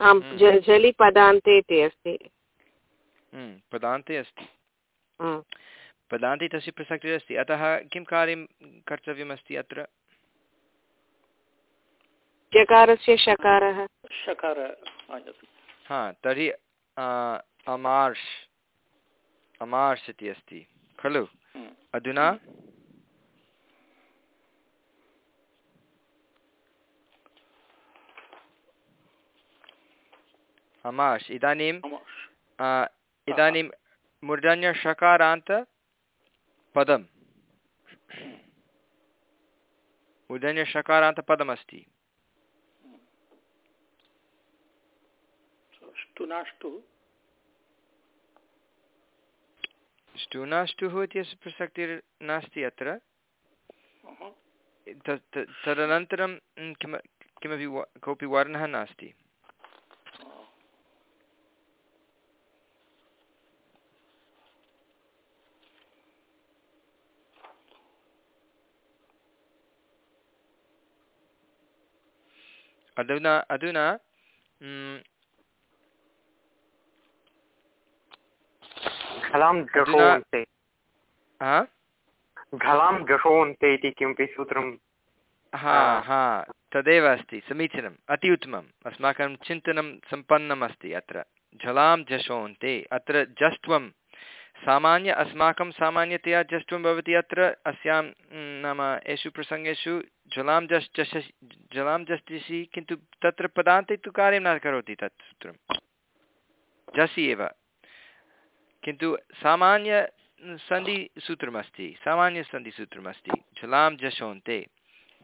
आं हम्म। पदान्ते इति अस्ति। हम्म, पदान्ते अस्ति। पदान्ते तस्य प्रसक्तिरस्ति अतः किं कार्यं कर्तव्यमस्ति अत्र? चकारस्य शकारः। शकार हा तर्हि अमार्ष् अमार्ष् इति अस्ति। खलु? अधुना? अमाश् इदानीं इदानीं मूर्धन्यषकारान्त पदं मूर्धन्यषकारान्तपदमस्ति ष्टुनाष्टुः इत्यस्य प्रसक्तिर्नास्ति अत्र। तदनन्तरं किमपि कोऽपि वर्णः नास्ति। अधुना अधुना घलां जषोन्ते इति किमपि सूत्रं हा हा तदेव अस्ति समीचीनम् अति उत्तमम् अस्माकं चिन्तनं सम्पन्नम् अस्ति अत्र झलां जषोन्ते अत्र जष्ट्वं सामान्य अस्माकं सामान्यतया जष्ट्वं भवति अत्र अस्यां नाम एषु प्रसङ्गेषु जलां जस् जश जलां जष्टिषि किन्तु तत्र पदान्ते तु कार्यं न करोति तत् सूत्रं। जसि एव। किन्तु सामान्य सन्धिसूत्रमस्ति सामान्यसन्धिसूत्रमस्ति झलां जशोन्ते।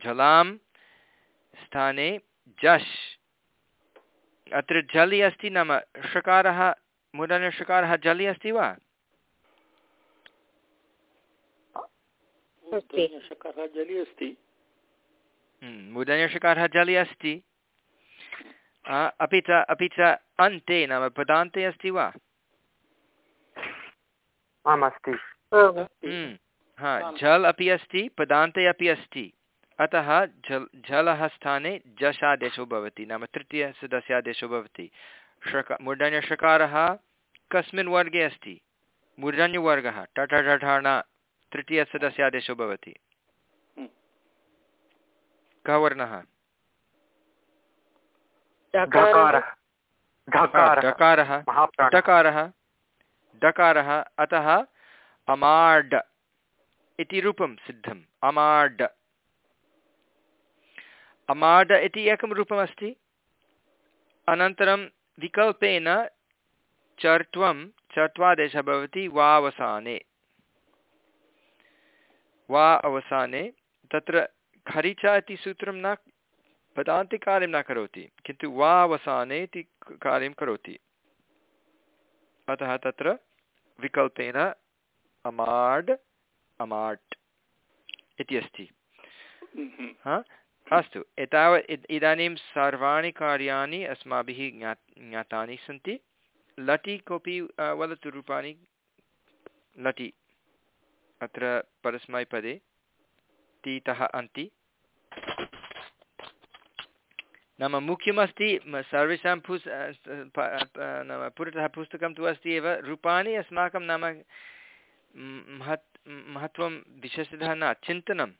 झलां स्थाने जश्। अत्र जलि अस्ति नाम षकारः मूर्धन्यषकारः जलि अस्ति वा? जलि अस्ति। मूर्धन्यषकारः जलि अस्ति। अपि च अपि च अन्ते नाम पदान्ते अस्ति वा? आम् अस्ति। हा झल् अपि अस्ति पदान्ते अपि अस्ति। अतः झल् झलः स्थाने जशादेशो भवति नाम तृतीयसदस्यादेशो भवति। षक मूर्धन्यषकारः कस्मिन् वर्गे अस्ति? मूर्धन्यवर्गः टठठण तृतीयसदस्यादेशो भवति। कः वर्णः? ढकारः। डकारः डकारः अतः अमाड् इति रूपं सिद्धम्। अमाड्। अमाड इति एकं रूपमस्ति। अनन्तरं विकल्पेन चर्त्वं चर्त्वादेशः भवति वा अवसाने वा अवसाने तत्र खरिच इति सूत्रं न पदान्तिकार्यं न करोति किन्तु वा अवसाने इति कार्यं करोति। अतः तत्र विकल्पेन अमाड् अमाट् इति अस्ति। हा? अस्तु एतावत् इदानीं सर्वाणि कार्याणि अस्माभिः ज्ञा ज्ञातानि सन्ति। लटि कोऽपि वदतु रूपाणि। लटि। अत्र परस्मैपदे तीतः अन्ति। नाम मुख्यमस्ति सर्वेषां पुस् नाम पुरतः पुस्तकं तु अस्ति एव। रूपाणि अस्माकं नाम महत्, महत्त्वं विशेषतः न, चिन्तनं।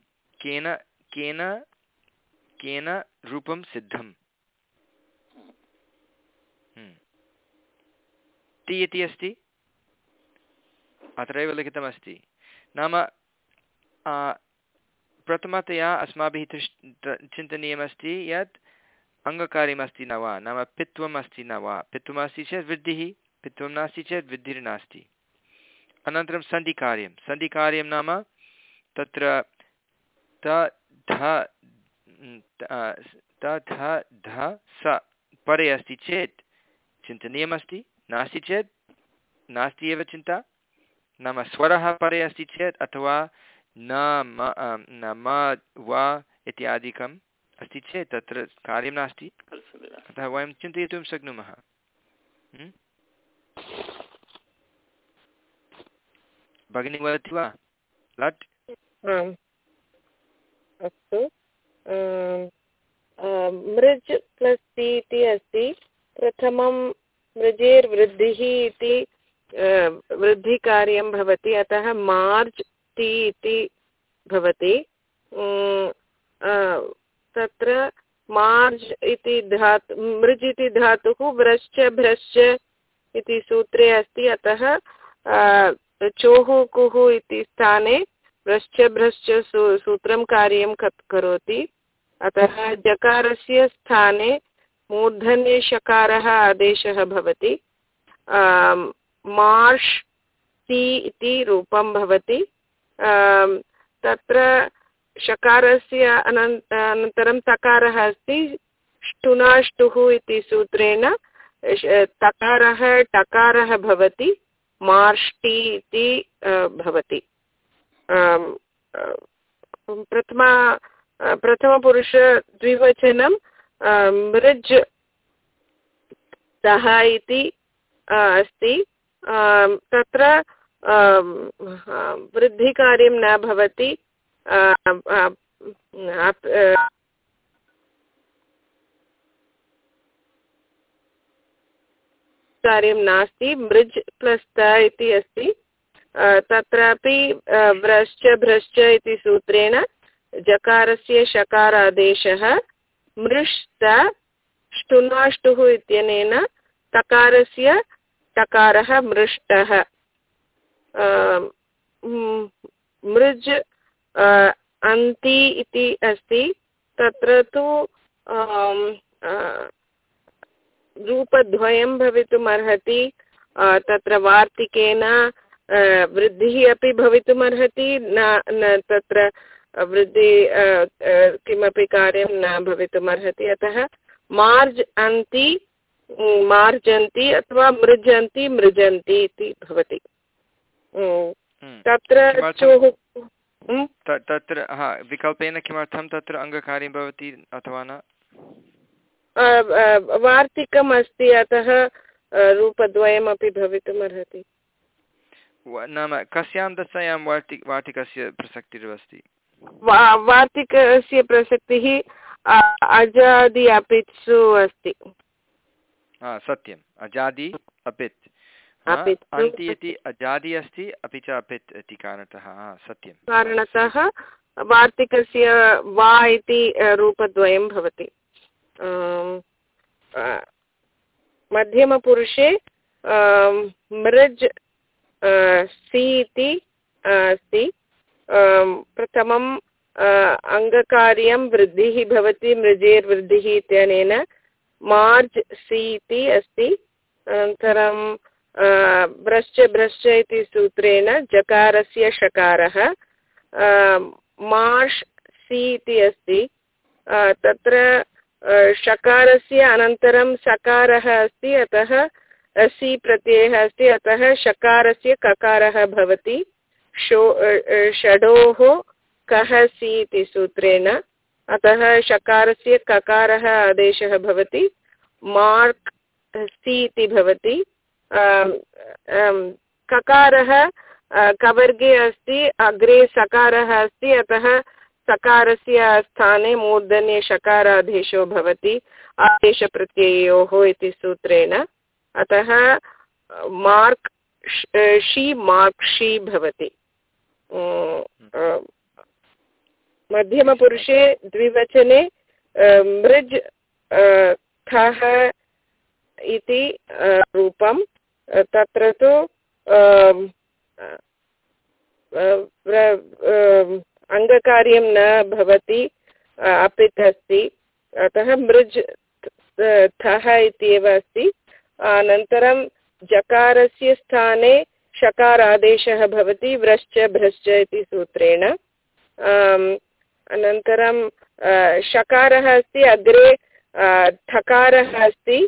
केन केन केन रूपं सिद्धम्। हम्म। ति इति अस्ति। अत्रैव लिखितमस्ति। नाम प्रथमतया अस्माभिः दृष् चिन्तनीयमस्ति यत् अङ्गकार्यमस्ति न वा? नाम पित्वम् अस्ति न वा? पित्वमस्ति चेत् वृद्धिः, पित्वं नास्ति चेत् वृद्धिर्नास्ति अनन्तरं सन्धिकार्यं। सन्धिकार्यं नाम तत्र त, ध त, ध ध, स परे अस्ति चेत् चिन्तनीयमस्ति, नास्ति चेत् नास्ति एव चिन्ता। नाम स्वरः परे अस्ति चेत् अथवा न म वा इत्यादिकम् अस्ति चेत् तत्र कार्यं नास्ति अतः वयं चिन्तयितुं शक्नुमः भगिनी वदति वा लट् अस्तु. मृज् प्लस् ति इति अस्ति. प्रथमं मृजेर्वृद्धिः इति वृद्धिकार्यं भवति, अतः मार्ज् ति इति भवति। तत्र मार्ज् इति धातु, मृज् इति धातुः व्रश्च भ्रश्च इति सूत्रे अस्ति, अतः चोः कुः इति स्थाने व्रश्च भ्रश्च सू, सूत्रं कार्यं करोति। अतः जकारस्य स्थाने मूर्धन्ये शकारः आदेशः भवति। मार्श् ति इति रूपं भवति। तत्र शकारस्य अनन् अनन्तरं तकारः अस्ति, ष्टुनाष्टुः इति सूत्रेण तकारः, टकारः भवति मार्ष्टि इति भवति। प्रथमा प्रथमपुरुषद्विवचनं मृज् सः इति अस्ति। तत्र वृद्धिकार्यं न भवति। कार्यं नास्ति। मृज् प्लस् त इति अस्ति। तत्रापि व्रश्च, भ्रश्च इति सूत्रेण जकारस्य शकारादेशः, मृष्ट, ष्टुनाष्टुः इत्यनेन तकारस्य टकारः मृष्टः। मृज् अन्ति इति अस्ति। तत्र तु रूपद्वयं भवितुम् अर्हति तत्र वार्तिकेन वृद्धिः अपि भवितुम् अर्हति न, तत्र वृद्धि किमपि कार्यं न भवितुम् अर्हति अतः मार्ज् अन्ति मार्जन्ति अथवा मृजन्ति मृजन्ति इति भवति। तत्र चोः तत्र हा विकल्पेन किमर्थं तत्र अङ्गकार्यं भवति अथवा न? वार्तिकम् अस्ति अतः रूपद्वयमपि भवितुम् अर्हति नाम कस्यां दशायां वार्ति वार्तिकस्य प्रसक्तिरस्ति? वार्तिकस्य प्रसक्तिः अजादि अपित्सु अस्ति। सत्यम्। अजादि अपित्। अन्ति इति अजादि अस्ति अपि च अपित् इति कारणतः। सत्यं कारणतः वार्तिकस्य वा इति रूपद्वयं भवति। मध्यमपुरुषे मृज् सि इति अस्ति। प्रथमं अङ्गकार्यं वृद्धिः भवति मृजेर्वृद्धिः इत्यनेन। मार्ज् सि इति अस्ति। अनन्तरं भ्रश्च भ्रश्च इति सूत्रेण जकारस्य षकारः। मार्श् सि इति अस्ति तत्र षकारस्य अनन्तरं सकारः अस्ति, अतः सि प्रत्ययः अस्ति, अतः षकारस्य ककारः भवति। षडोः कः सि इति सूत्रेण। अतः षकारस्य ककारः आदेशः भवति। मार्क् सि इति भवति। ककारः कवर्गे अस्ति, अग्रे सकारः अस्ति, अतः सकारस्य स्थाने मूर्धन्ये षकारादेशो भवति, आदेशप्रत्ययोः इति सूत्रेण। अतः मार्क् षि मार्क्षि भवति। मध्यमपुरुषे द्विवचने मृज् थः इति रूपं तत्र तु अङ्गकार्यं न भवति अपित् अस्ति। अतः मृज्, थः इत्येव अस्ति। अनन्तरं जकारस्य स्थाने षकारादेशः भवति, व्रश्च, भ्रश्च इति सूत्रेण। अनन्तरं षकारः अस्ति, अग्रे ठकारः अस्ति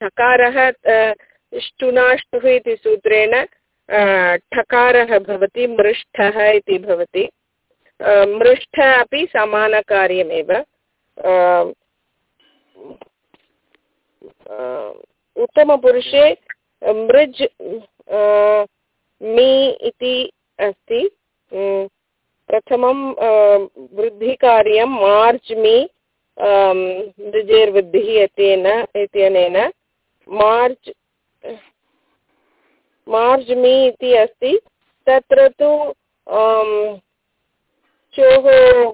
ठकारः ष्टुनाष्टुः इति सूत्रेण ठकारः भवति, मृष्ठः इति भवति। मृष्ठ अपि समानकार्यमेव। उत्तमपुरुषे मृज् मी इति अस्ति। प्रथमं वृद्धिकार्यं मार्च् मी मृजेर्वृद्धिः इत्येन, इत्यनेन, मार्च् मार्ज् मी इति अस्ति, तत्र तु चोः,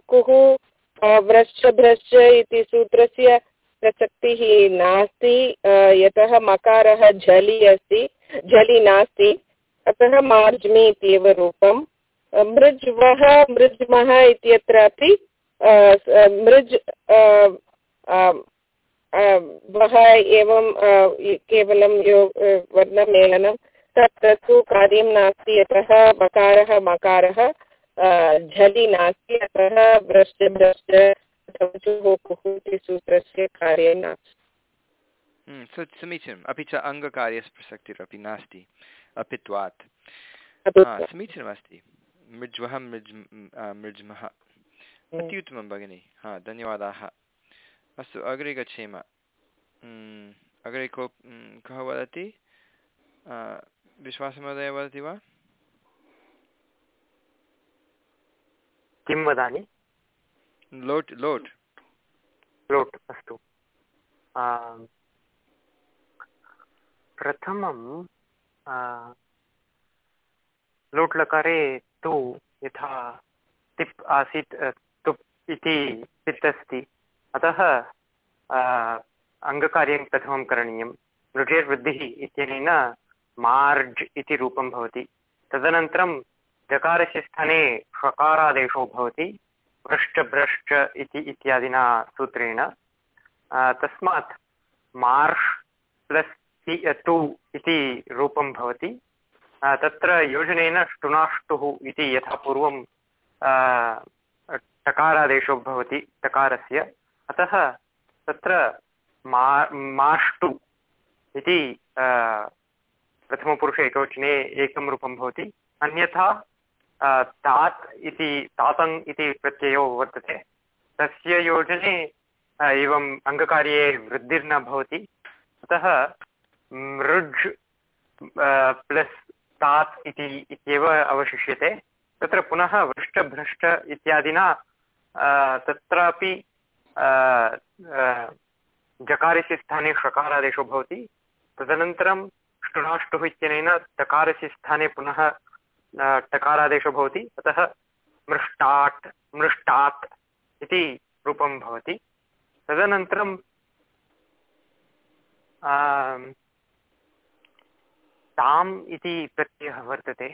कुः व्रश्च भ्रश्च इति सूत्रस्य प्रसक्तिः नास्ति यतः मकारः झलि अस्ति, झलि नास्ति, अतः मार्ज्मि इत्येव रूपं मृज्वः मृज्मः इत्यत्रापि मृज् वः एवं केवलं यो वर्णमेलनं तत्र तु कार्यं नास्ति यतः मकारः मकारः झलि नास्ति अतः भ्रश्च भ्रश्च कुः इति सूत्रस्य कार्यं नास्ति। समीचीनम्। अपि च अङ्गकार्यस्य प्रसक्तिरपि नास्ति अपित्वात् समीचीनमस्ति। मृज्वः मृज् मृज्मः। अत्युत्तमं भगिनि। हा धन्यवादाः। अस्तु अग्रे गच्छेम। अग्रे को कः वदति? विश्वासमहोदय वदति वा? किं वदामि? लोट् लोट्। लोट् अस्तु। प्रथमं लोट् लकारे तु यथा तिप् आसीत् तुप् इति पित् अस्ति अतः अङ्गकार्यं प्रथमं करणीयं। लृटेर्वृद्धिः इत्यनेन मार्ज् इति रूपं भवति। तदनन्तरं जकारस्य स्थाने षकारादेशो भवति भ्रश्च भ्रश्च इति इत्यादिना सूत्रेण। तस्मात् मार्श् प्लस् टु इति रूपं भवति। तत्र योजनेन ष्टुनाष्टुः इति यथा पूर्वं टकारादेशो भवति, टकारस्य। अतः तत्र मा, माष्टु इति प्रथमपुरुषे एकवचने एकं रूपं भवति। अन्यथा तात् इति, तातङ् इति प्रत्ययो वर्तते। तस्य योजने एवम् अङ्गकार्ये वृद्धिर्न भवति। अतः मृज् प्लस् तात् इति इत्येव अवशिष्यते। तत्र पुनः वृष्टभ्रष्ट इत्यादिना तत्रापि जकारस्य स्थाने षकारादेशो भवति। तदनन्तरं ष्टुनाष्टुः इत्यनेन टकारस्य स्थाने पुनः टकारादेशो भवति। अतः मृष्टाट् मृष्टात् इति रूपं भवति। तदनन्तरं ताम् इति प्रत्ययः वर्तते।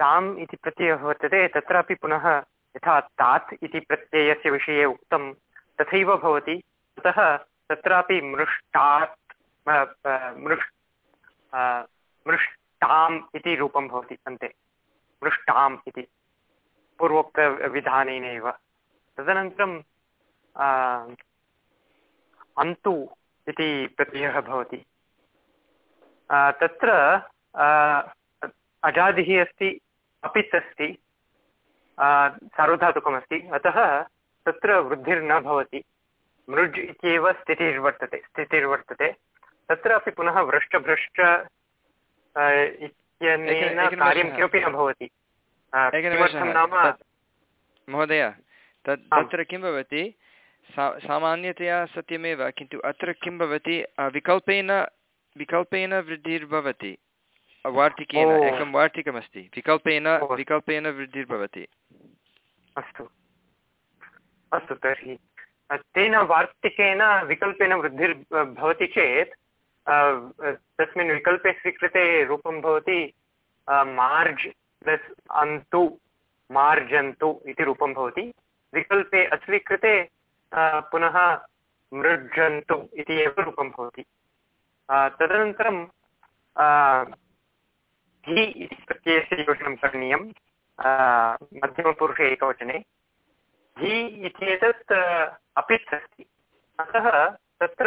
ताम् इति प्रत्ययः वर्तते, तत्रापि पुनः यथा तात् इति प्रत्ययस्य विषये उक्तं तथैव भवति। अतः तत्रापि मृष्टात् मृष् मृष्टाम् इति रूपं भवति अन्ते। मृष्टाम् इति पूर्वोक्तविधानेनैव। तदनन्तरं अन्तु इति प्रत्ययः भवति। तत्र अजादिः अस्ति अपित् अस्ति सार्वधातुकमस्ति। अतः तत्र वृद्धिर्न भवति। मृज् इत्येव स्थितिर्वर्तते स्थितिर्वर्तते। तत्र अपि पुनः भ्रष्टभ्रष्ट इत्यनेन कार्यं किमपि न भवति। किमर्थं नाम महोदय तत्। तत्र किं भवति? सा सामान्यतया सत्यमेव किन्तु अत्र किं भवति? विकल्पेन विकल्पेन वृद्धिर्भवति। वार्तिकेन। एकं वार्तिकमस्ति। विकल्पेन। विकल्पेन वृद्धिर्भवति। अस्तु। अस्तु तर्हि तेन वार्तिकेन विकल्पेन वृद्धिर् भवति चेत् तस्मिन् विकल्पे स्वीकृते रूपं भवति मार्ज् प्लस् अन्तु मार्जन्तु इति रूपं भवति। विकल्पे अस्वीकृते पुनः मृज्जन्तु इति एव रूपं भवति। तदनन्तरं हि इति प्रत्ययस्य योजनं करणीयं मध्यमपुरुषे एकवचने। हि इत्येतत् अपित् अस्ति अतः तत्र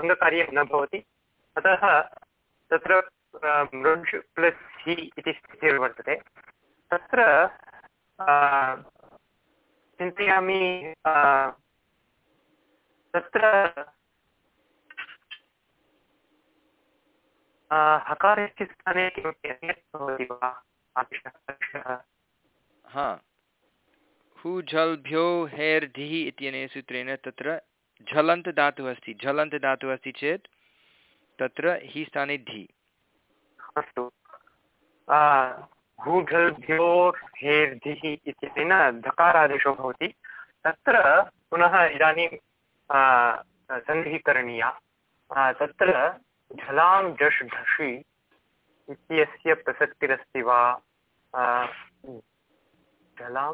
अङ्गकार्यं न भवति। अतः तत्र मृज् प्लस् हि इति स्थितिर्वर्तते। तत्र चिन्तयामि तत्र हकारस्य स्थाने किमपि अन्यत् भवति वा हा। हु झल्भ्यो हेर्धिः इत्यनेन सूत्रेण तत्र झलन्त धातुः अस्ति झलन्त धातुः अस्ति चेत् तत्र हि स्थाने धि। अस्तु। घूढल्भ्योर्हेर्धिः इत्यनेन धकारादेशो भवति। तत्र पुनः इदानीं सन्धिः करणीया। तत्र झलां झष् झषि इत्यस्य प्रसक्तिरस्ति वा? झलां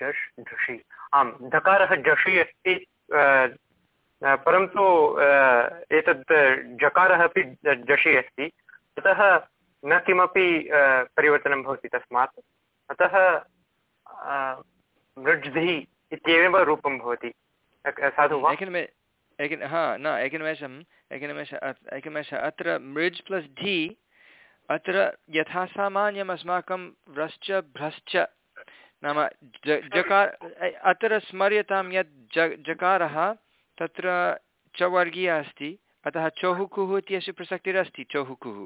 झष् झषि आम् धकारः झषि अस्ति परन्तु आ, एतत् जकारः अपि झषि अस्ति। अतः न किमपि परिवर्तनं भवति तस्मात्। अतः मृज्धिः इत्येव रूपं भवति। साधु वा? एक हा न एकनिमेषम् एकनिमेष एकनिमेषः अत्र मृज् प्लस् धि अत्र यथा सामान्यम् अस्माकं व्रश्च भ्रश्च नाम ज जकार अत्र स्मर्यतां यत् ज जकारः तत्र चवर्गीयः अस्ति अतः चौहुकुः इत्यस्य प्रसक्तिरस्ति चौहुकुः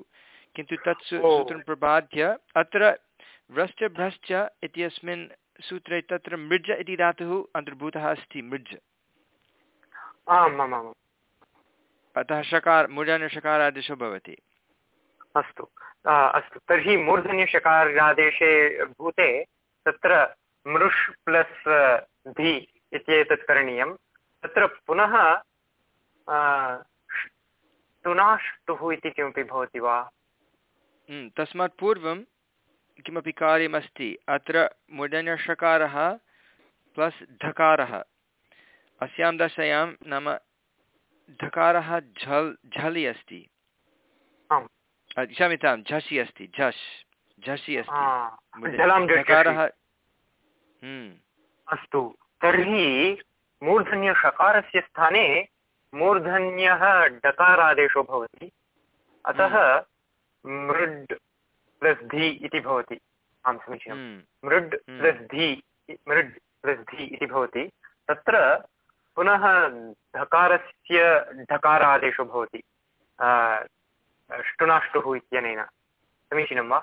किन्तु तत्। सूत्रं प्रबाद्य अत्र व्रश्च भ्रश्च इत्यस्मिन् सूत्रे तत्र मृज् इति धातुः अन्तर्भूतः अस्ति मृज् आम् आम् आम् अतः शकार मूर्धन्यषकारादेशो भवति। अस्तु। अस्तु। तर्हि मूर्धन्यषकारादेशे भूते तत्र मृष् प्लस् धि इत्येतत् करणीयं तत्र पुनः तुनाष्टुः इति किमपि भवति वा? हम्म, तस्मात् पूर्वं किमपि कार्यमस्ति अत्र मूर्धन्यषकारः प्लस् धकारः अस्यां दशायां नाम धकारः झल् झलि अस्ति। आम्। क्षम्यतां झषि अस्ति झष् झषि अस्ति। हम्म, अस्तु तर्हि मूर्धन्यषकारस्य स्थाने मूर्धन्यः डकारादेशो भवति। अतः मृड् प्लस् धि इति भवति। आं समीचीनं। हम्म, मृड् हम्म। प्लस् धि मृड् प्लस् धि इति भवति। तत्र पुनः धकारस्य ढकारादेशो भवति। ष्टुनाष्टुः इत्यनेन। समीचीनं वा?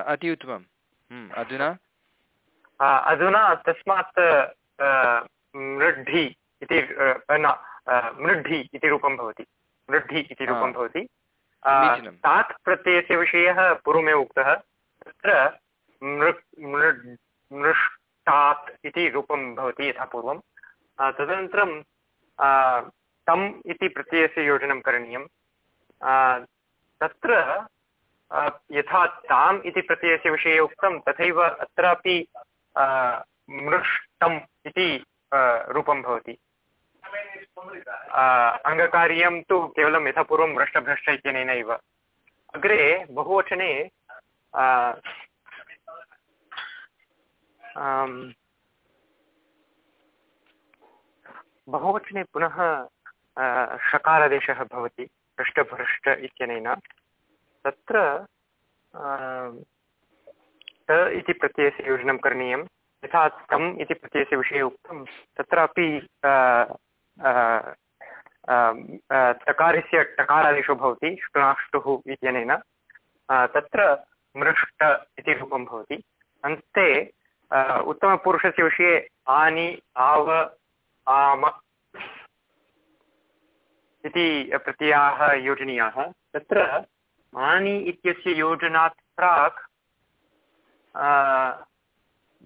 अति उत्तमं। हम्म, अधुना? अधुना तस्मात् मृड्ढि इति न मृड्ढि इति रूपं भवति। मृड्ढि इति. रूपं भवति। तात् प्रत्ययस्य विषयः पूर्वमेव उक्तः। तत्र मृक् मृड् मृष्टात् इति रूपं भवति यथा पूर्वं तदनन्तरं तम् इति प्रत्ययस्य योजनं करणीयं। तत्र यथा ताम् इति प्रत्ययस्य विषये उक्तं, तथैव अत्रापि मृष्टम् इति रूपं भवति। अङ्गकार्यं तु केवलं यथा पूर्वं भ्रष्टभ्रष्ट इत्यनेन एव। अग्रे, बहुवचने बहुवचने पुनः षकारादेशः भवति भ्रष्टभ्रष्ट इत्यनेन। तत्र त इति प्रत्ययस्य योजनं करणीयं, यथा तम् इति प्रत्ययस्य विषये उक्तं तत्रापि तकारस्य टकारादेशो भवति शुक्राष्टुः इत्यनेन। तत्र मृष्ट इति रूपं भवति। अन्ते उत्तमपुरुषस्य विषये आनि, आव आम इति प्रत्ययाः योजनीयाः। तत्र आनि इत्यस्य योजनात् प्राक्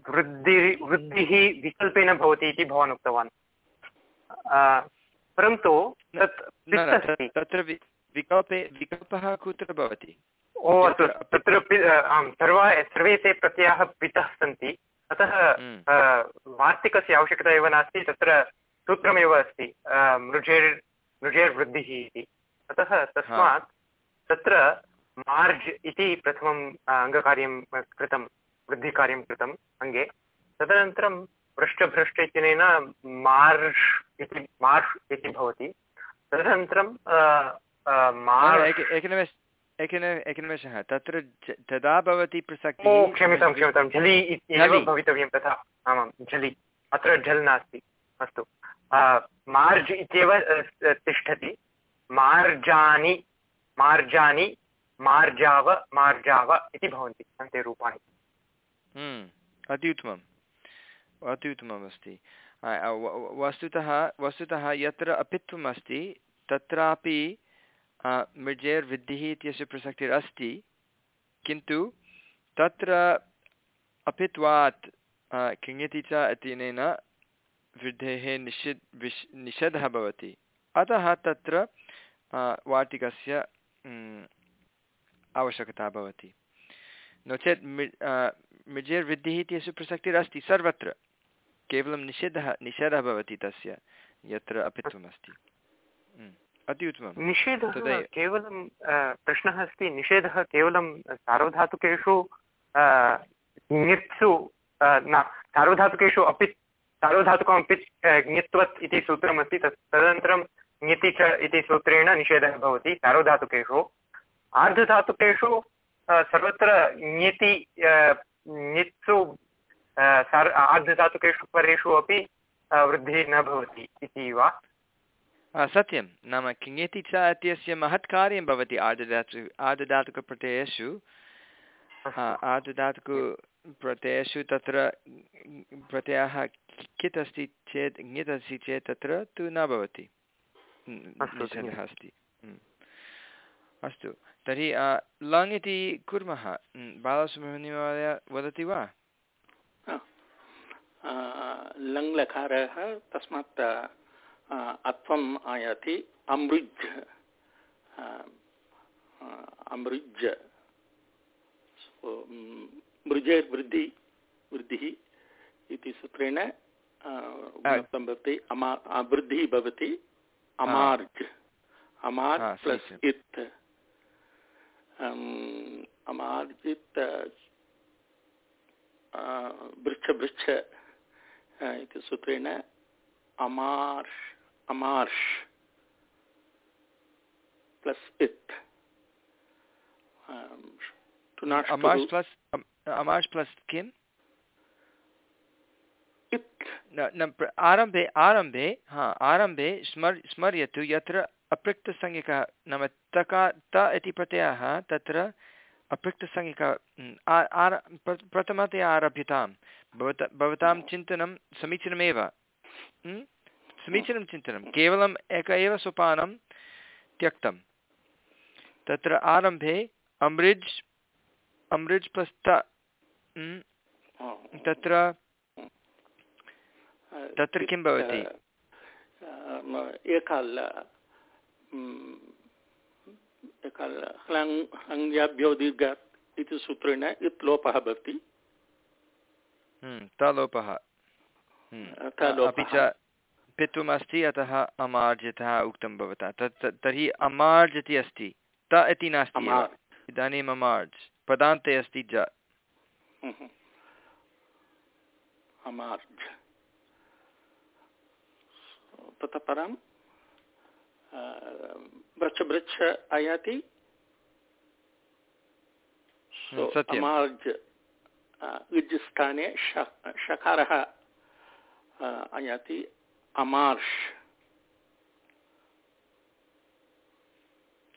वृद्धि वृद्धिः विकल्पेन भवति इति भवान् उक्तवान्। परन्तु तत् तत्र विकल्पे विकल्पः कुत्र भवति? ओ अस्तु तत्र आम् सर्वा सर्वे ते प्रत्ययाः पितः सन्ति। अतः हम्म। वार्तिकस्य आवश्यकता एव नास्ति तत्र सूत्रमेव अस्ति मृजेर् मृजेर्वृद्धिः इति। अतः तस्मात् तत्र मार्ज् इति प्रथमम् अङ्गकार्यं कृतं वृद्धिकार्यं कृतम् अङ्गे। तदनन्तरं भ्रष्टभ्रष्ट इत्यनेन मार्ष् इति मार्ष् इति भवति। तदनन्तरं एकनिमेषः तत्र तदा भवति प्रसक्तिः। क्षम्यतां क्षम्यतां। झलि एव भवितव्यं तथा। आमां झलि। अत्र झल् नास्ति। अस्तु। मार्ज् इत्येव तिष्ठति। मार्जानि मार्जानि मार्जाव मार्जाव इति भवन्ति अन्ते रूपाणि। हम्म, अति उत्तमम्। अति उत्तमम् वस्तुतः वस्तुतः यत्र अपित्वम् अस्ति तत्रापि मृजेर्वृद्धिः इत्यस्य प्रसक्तिरस्ति, किन्तु तत्र अपित्वात् किङति च इत्यनेन वृद्धेः निषिद्, विश्, निषेधः भवति। अतः तत्र वाटिकस्य आवश्यकता भवति। नो चेत् मृजेर्वृद्धिः इत्यस्य प्रसक्तिरस्ति सर्वत्र। केवलं निषेधः निषेधः भवति तस्य, यत्र अपित्वमस्ति। अति उत्तमं निषेधः केवलं प्रश्नः अस्ति निषेधः केवलं सार्वधातुकेषु ङित्सु न सार्वधातुकेषु अपि सार्वधातुकम् अपि ङित्वत् इति सूत्रमस्ति तत् तदनन्तरं ङिति च इति सूत्रेण निषेधः भवति सार्वधातुकेषु। आर्धधातुकेषु सर्वत्र ङिति ङित्सु आर्धधातुकेषु परेषु अपि वृद्धिः न भवति इति वा? सत्यं। नाम किङेति च इत्यस्य महत् कार्यं भवति आर्धधातु आर्धधातुकप्रत्ययेषु आर्धधातुकप्रत्ययेषु तत्र प्रत्ययः कित् अस्ति चेत् ङित् अस्ति चेत् तत्र तु न भवति। निषेधः अस्ति। अस्तु। तर्हि लङ् इति कुर्मः। बालसुब्रह्मण्यमहोदय वदति वा? लङ् लकारः तस्मात् अत्वम् आयाति अमृज् अमृज् मृजेर्वृद्धि वृद्धिः इति सूत्रेण भवति अमा वृद्धिः भवति अमार्ज् अमार् प्लस् इत्। अमार्जित वृक्ष वृक्ष इति सूत्रेण अमार् अमार्ष् प्लस् इत् अमार्ष् प्लस् किम् आरम्भे आरम्भे हा आरम्भे स्मर् स्मर्यतु यत्र अपृक्तसंज्ञकः नाम तका त इति प्रत्ययः तत्र अपृक्तसंज्ञकः प्रथमतया आरभ्यतां भवतां चिन्तनं समीचीनमेव समीचीनं चिन्तनं केवलम् एक एव सोपानं त्यक्तं तत्र आरम्भे अमृज् अमृज् प्रस्त तत्र तत्र किं भवति? एकाल हङ्ग्याभ्यो दीर्घात् इति सूत्रेण इत् लोपः भवति। तलोपः। अपि च पित्वम् अस्ति अतः अमार्ज् यतः उक्तं भवता। तत् तर्हि अमार्ज् इति अस्ति। त इति नास्ति इदानीम् अमार्ज्। पदान्ते अस्ति ज। अमार्ज ततः परं वृक्ष वृक्ष आयाति। हम्म। अमार्ज इज् स्थाने शकारः आयाति। अमार्ष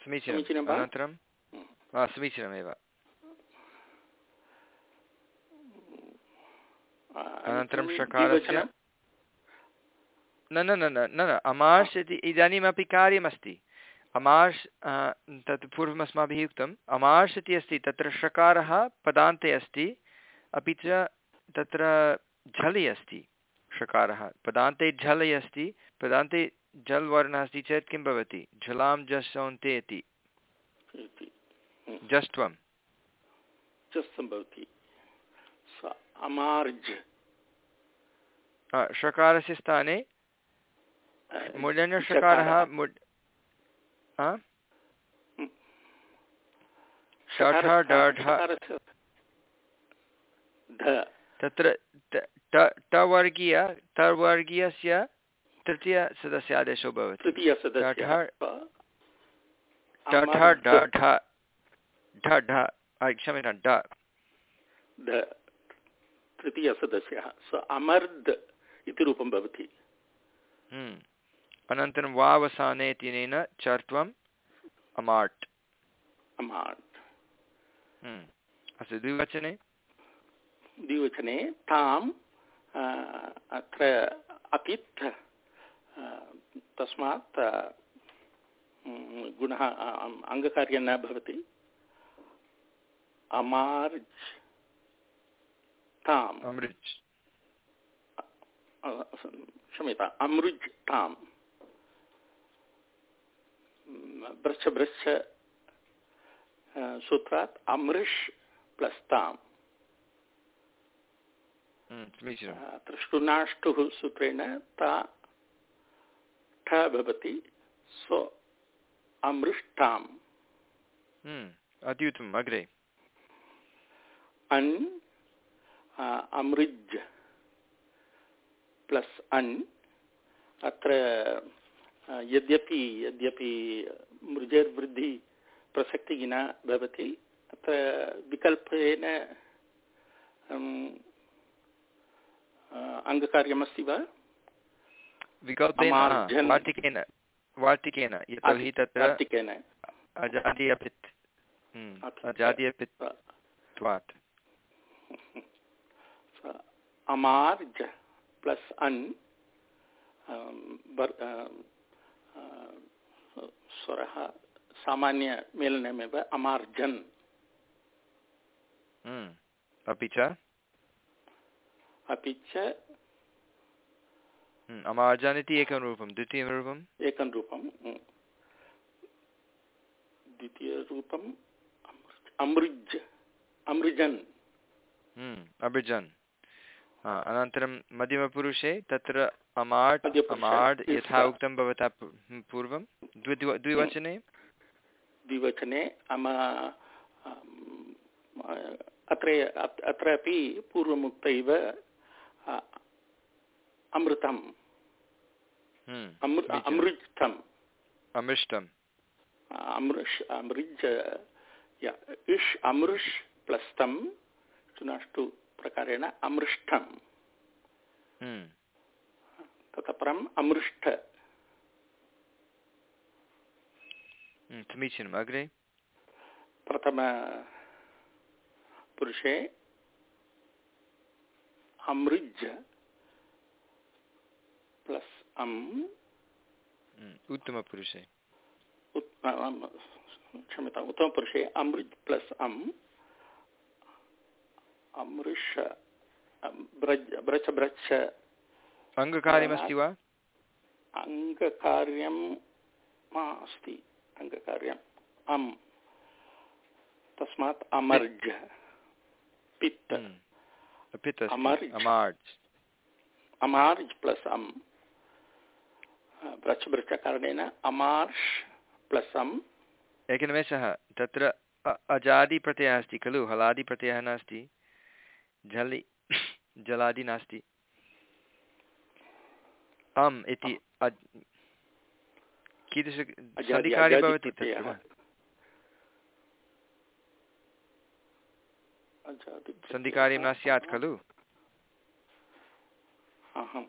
समीचीनम्? अनन्तरं समीचीनमेव अनन्तरं षकारस्य? न न न न न न अमार्ष् इति इदानीमपि कार्यमस्ति अमार्ष् तत् पूर्वम् अस्माभिः उक्तम् अमार्ष् इति अस्ति तत्र षकारः पदान्ते अस्ति अपि च तत्र झलि अस्ति षकारः। पदान्ते झलि अस्ति पदान्ते झल् वर्णः अस्ति चेत् किं भवति? झलां जसोन्ते इति। जस्त्वं षकारस्य स्थाने अ, मुड् तत्र ट टवर्गीय टवर्गीयस्य तृतीयसदस्यादेशो भवति। तृतीयसदस्यः क्षम्यतां ढ। तृतीयसदस्यः स अमर्द इति रूपं भवति। हम्म। अनन्तरं वावसाने इत्यनेन चर्त्वम् अमाट्। अमार् हम्म। अस्तु द्विवचने? द्विवचने ताम् अ, अत्र अपित् तस्मात् गुणः अङ्गकार्यं न भवति। अमार्ज् ताम् अमृच् अ, क्षम्यता अमृज् ताम् भ्रश्च भ्रश्च सूत्रात् अमृष् प्लस् ताम्। हम्म, समीचीनम् अत्र ष्टुनाष्टुः सूत्रेण ता ठ भवति स्व अमृष्टाम् उत्तमम् अग्रे अन् अमृज् प्लस् अन् अत्र यद्यपि यद्यपि मृजेर्वृद्धि प्रसक्तिः न भवति अत्र विकल्पेन अङ्गकार्यमस्ति वा विकल्पेन। वार्तिकेन वार्तिकेन यतोहि तत्र हम्म, अपित्। अजादि अपित् त्वात् स अमार्ज प्लस् अन् अं, अं, अं, स्वरः सामान्यमेलनमेव अमार्जन् हम्म, अपि च अपि च हम्म, अमार्जन् इति एकं रूपं द्वितीयं रूपं? एकं रूपं द्वितीयरूपम् अमृज् अमृजन्। हम्म, अभिजन् अनन्तरं मध्यमपुरुषे तत्र अमाट् मध्यपुरुषे अमाड् यथा उक्तं भवता पूर्वं। द्वि द्वि- द्विवचने? द्विवचने अम अत्र अत्रापि पूर्वमुक्त इव अमृतम्। हम्म, अमृतम्। अमृष्टम्। अमृष् अमृज इष् अमृष् प्लस् तं चुनाष्टु प्रकारेण अमृष्टम्। हम्म, ततः परम् अमृष्ट। हम्म, समीचीनम् अग्रे। प्रथमपुरुषे अमृज प्लस् अम् हम्म, उत्तमपुरुषे उत्- अम्, क्षम्यताम् उत्तमपुरुषे अमृज् प्लस् अम् अमृष अम्, ब्रज ब्रच ब्रच्छ अङ्गकार्यमस्ति वा अङ्गकार्यं मा अस्ति अङ्गकार्यम् अम् तस्मात् अमर्ज पित्त अस्ति अमर्ज् अमार्ज् प्लस् अम् व्रच्छभृच्छकारणेन अमार्ष् प्लस् अम् एकनिमेषः तत्र अजादिप्रत्ययः अस्ति खलु हलादिप्रत्ययः नास्ति झलि जलादि नास्ति अम् इति कीदृश भवति तत्र वा? अजादिप्रत्ययः। सन्धिकार्यं न स्यात् खलु? अहम्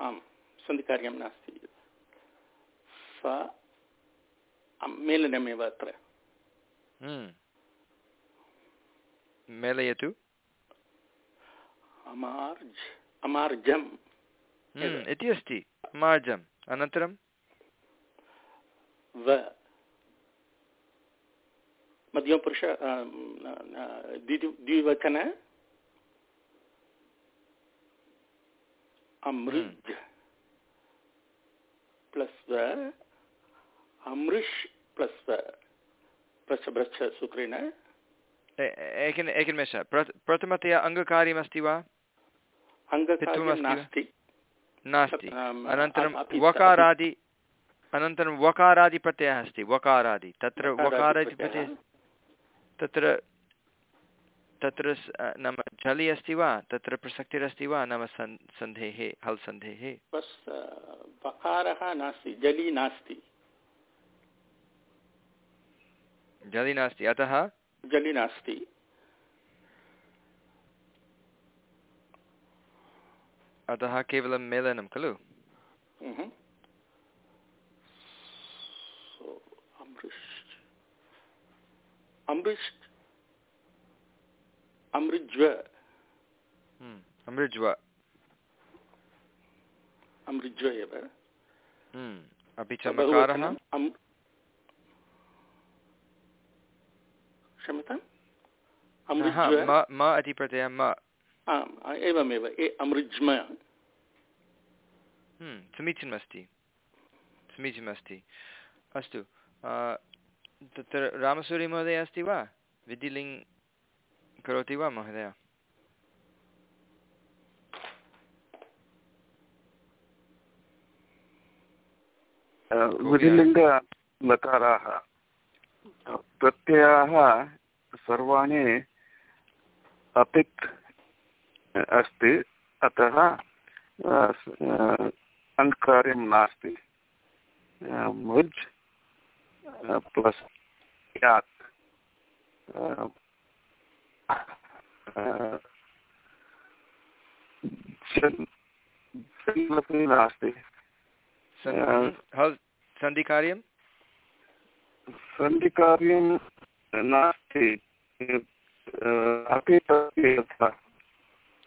आम् सन्धिकार्यं नास्ति। स अं- मेलनमेव अत्र। हम्म। मेलयतु? अमार्ज् अमार्जम्। हम्म, इति अस्ति। मार्जम् अनन्तरं? व मध्यमपुरुष द्विवचन। अमृज् प्लस् व अमृष् प्लस् व प्रच्छ भ्रच्छ सूत्रेण एकन् एकनिमेषः प्रथमतया अङ्गकार्यमस्ति वा? नास्ति। अनन्तरं वकारादि अनन्तरं वकारादिप्रत्ययः अस्ति। वकारादि तत्र वकारादिप्रत्ययः। तत्र तत्र नाम झलि अस्ति वा? तत्र प्रसक्तिरस्ति वा नाम सन् सन्धेः हल् सन्धेः? नास्ति जलि नास्ति। झलि नास्ति अतः? जलि नास्ति। अतः केवलं मेलनं खलु? Amrish. Amrijva. हम्म, अमृज्व। एव। हम्म, अपि च मकारः। क्षम्यताम्? हा, म म म। एवमेव अमृज्म। हम्म, समीचीनमस्ति। समीचीनमस्ति। अस्तु तत्र रामसूरिमहोदय अस्ति वा? विधिलिङ् करोति वा महोदय? विधिलिङ्गलकाराः। प्रत्ययाः सर्वाणि अपित् अस्ति अतः अ, स- नास्ति। मुज् प्लस् अपि नास्ति सन्धिकार्यं? सन्धिकार्यं नास्ति अपि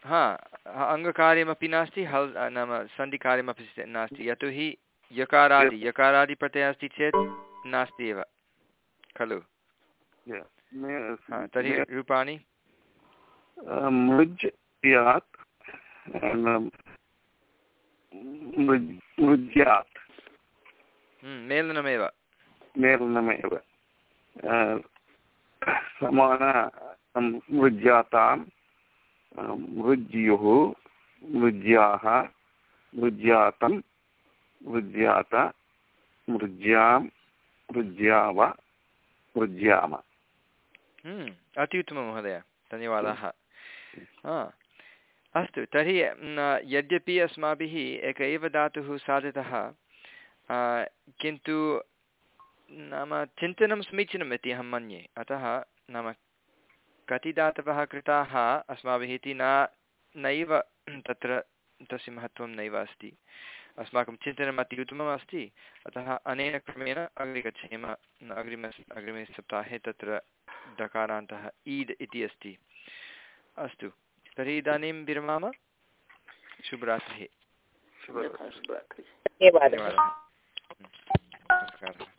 हा अङ्गकार्यमपि नास्ति हल् नाम सन्धिकार्यमपि नास्ति यतोहि यकारादि यकारादिप्रत्ययः अस्ति चेत् नास्ति एव खलु। तर्हि रूपाणि? मृज् यात् मृज्यात्। हम्म, मेलनमेव। मेलनमेव। अ, समान मृज्यातां मृज्युः मृज्याः मृज्यातं मृज्यात मृज्यां मृज्याव मृज्याम हम्म, अत्युत्तमं महोदय धन्यवादाः हा अस्तु तर्हि यद्यपि अस्माभिः एक एव धातुः साधितः किन्तु नाम चिन्तनं समीचीनम् इति अहं मन्ये अतः नाम कति धातवः कृताः अस्माभिः इति न नैव तत्र तस्य महत्त्वं नैव अस्ति। अस्माकं चिन्तनम् अति उत्तमम् अस्ति अतः अनेन क्रमेण अग्रे गच्छेम अग्रिम अग्रिमे सप्ताहे तत्र डकारान्तः ईद् इति अस्ति। अस्तु तर्हि इदानीं विरमाम। शुभरात्रिः। धन्यवादः नमस्कारः।